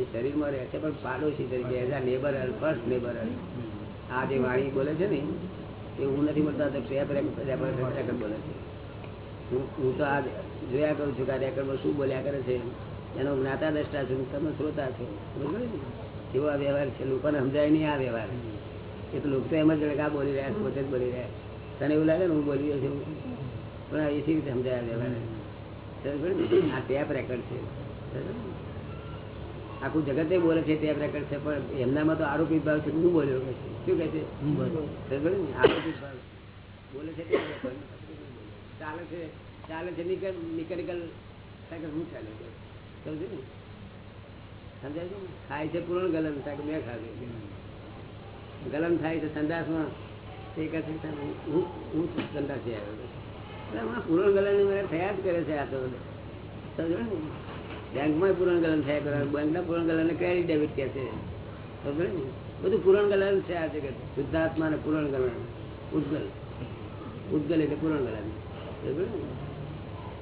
એ શરીરમાં રહે છે, પણ પાડોશી તરીકે એઝ આ નેબર ફર્સ્ટ નેબર આ જે વાણી બોલે છે ને, એ હું નથી બોલતા બોલે છે. હું તો આ જોયા કરું છું કે આ રેકર્ડમાં શું બોલ્યા કરે છે. એનો જ્ઞાતા દ્રષ્ટા છું, તમે શ્રોતા છો. બરોબર ને? એવો આ વ્યવહાર છે? લોકોને સમજાય નહીં આ વ્યવહાર. એ તો લોકો એમ જ બોલી રહ્યા પોતે જ બોલી રહ્યા તને એવું લાગે ને હું બોલી રહ્યો છું? પણ એથી રીતે સમજાય આ ટેપ રેકર્ડ છે. આખું જગત એ બોલે છે ટેપ રેકર્ડ છે, પણ એમનામાં તો આરોપી ભાવ છે. હું બોલ્યો? શું કે છે? આરોપી ભાવ. બોલે છે ચાલે છે ચાલે છે નિકલ નિકલ સાયકલ. હું ચાલે છે? સમજે ને? સમજાય છે ખાય છે પૂરણ ગલન સાયકલ મેં ખાધું. ગલન થાય છે સંદાસમાં. તે કહે છે હું હું સંદાસી આવ્યો પૂર્ણ ગલન થયા જ કરે છે આ તો બેંકમાં પૂરણ ગલન થયા કરે, બેંકના પૂરણ ગલન ક્રેડિટ ડેબિટ કે છે બધું પૂરણ ગલન છે આ જગત. શુદ્ધાત્મા ને પૂરણ ગલન ઉદગલ. ઉદગલ એટલે પૂરણ ગલન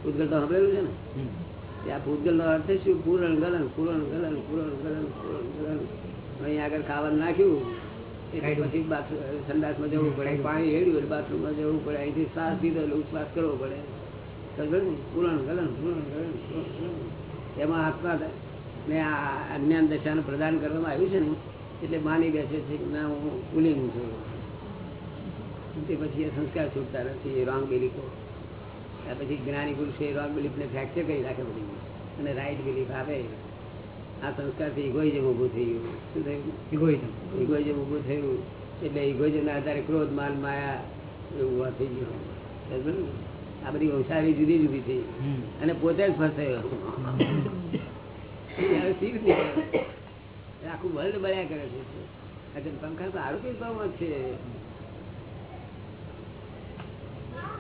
ઉદગલ તો સાંભળેલું છે ને? ત્યાં ભૂતગલ નો અર્થ શું? પૂરણ ગલન પૂરણ ગલન પૂરણ ગલન પૂરણ ગલન અહીં આગળ ખાવાનું નાખ્યું. પછી બાથરૂમ જવું પડે પાણી એટલે બાથરૂમમાં જવું પડે અહીંથી શ્વાસ લીધો એટલે કરવો પડે. સમજો પૂરણ ગલન પૂરણ ગલન એમાં આત્મા ને આ અજ્ઞાન દશાનું પ્રદાન કરવામાં આવ્યું છે ને એટલે માની બેસે છે કે ના હું પુલિંગ છું. તે પછી એ સંસ્કાર છૂટતા નથી રોંગ બિલીફો આ પછી જ્ઞાની પુરુષે રોંગ બિલીફને ફ્રેક્ચર કરી નાખે બધી. અને રાઈટ બિલીફ આપે. આ સંસ્કારથી ઇગોઇઝમ ઊભું થઈ ગયું. શું થયું? ઇગોઇઝમ ઇગોઇઝમ ઊભું થયું. એટલે ઇગોઇઝમના આધારે ક્રોધ માલ માયા એવું થઈ ગયું. આ બધી વંશારી જુદી જુદી થઈ. અને પોતે જ ફસાયો? આખું વર્લ્ડ બળ્યા કરે છે. અચ્છા, પંખા તો આરોપી ભાવમાં છે?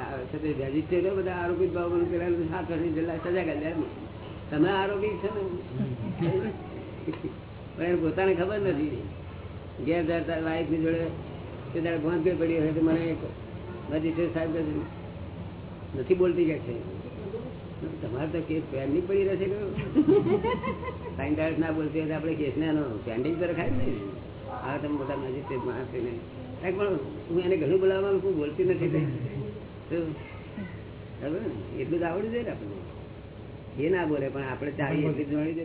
આ છે બધા આરોપી ભાવમાં પેલા વર્ષની સજા કરી તમે આરોપી છો ને? પણ એને પોતાને ખબર નથી. ઘેર લાઈફની જોડે તે તારે ગોંધગઢ પડી હોય તો મને એક મેજિસ્ટ્રેટ સાહેબ નથી બોલતી કે છે. તમારે તો કેસ પેન્ડિંગ પડી રહેશે સાઈન ડાયરેક્ટ ના બોલતી હોય તો આપણે કેસ ને પેન્ડિંગ તો રખાય ને આ તમે મોટા મેજિસ્ટ્રેટ માણસ ને. પણ હું એને ઘણું બોલાવવાનું હું બોલતી નથી? એટલું જ આવડ્યું છે ને આપણને. એ ના બોલે, પણ આપણે ચાલીએ એટલી જ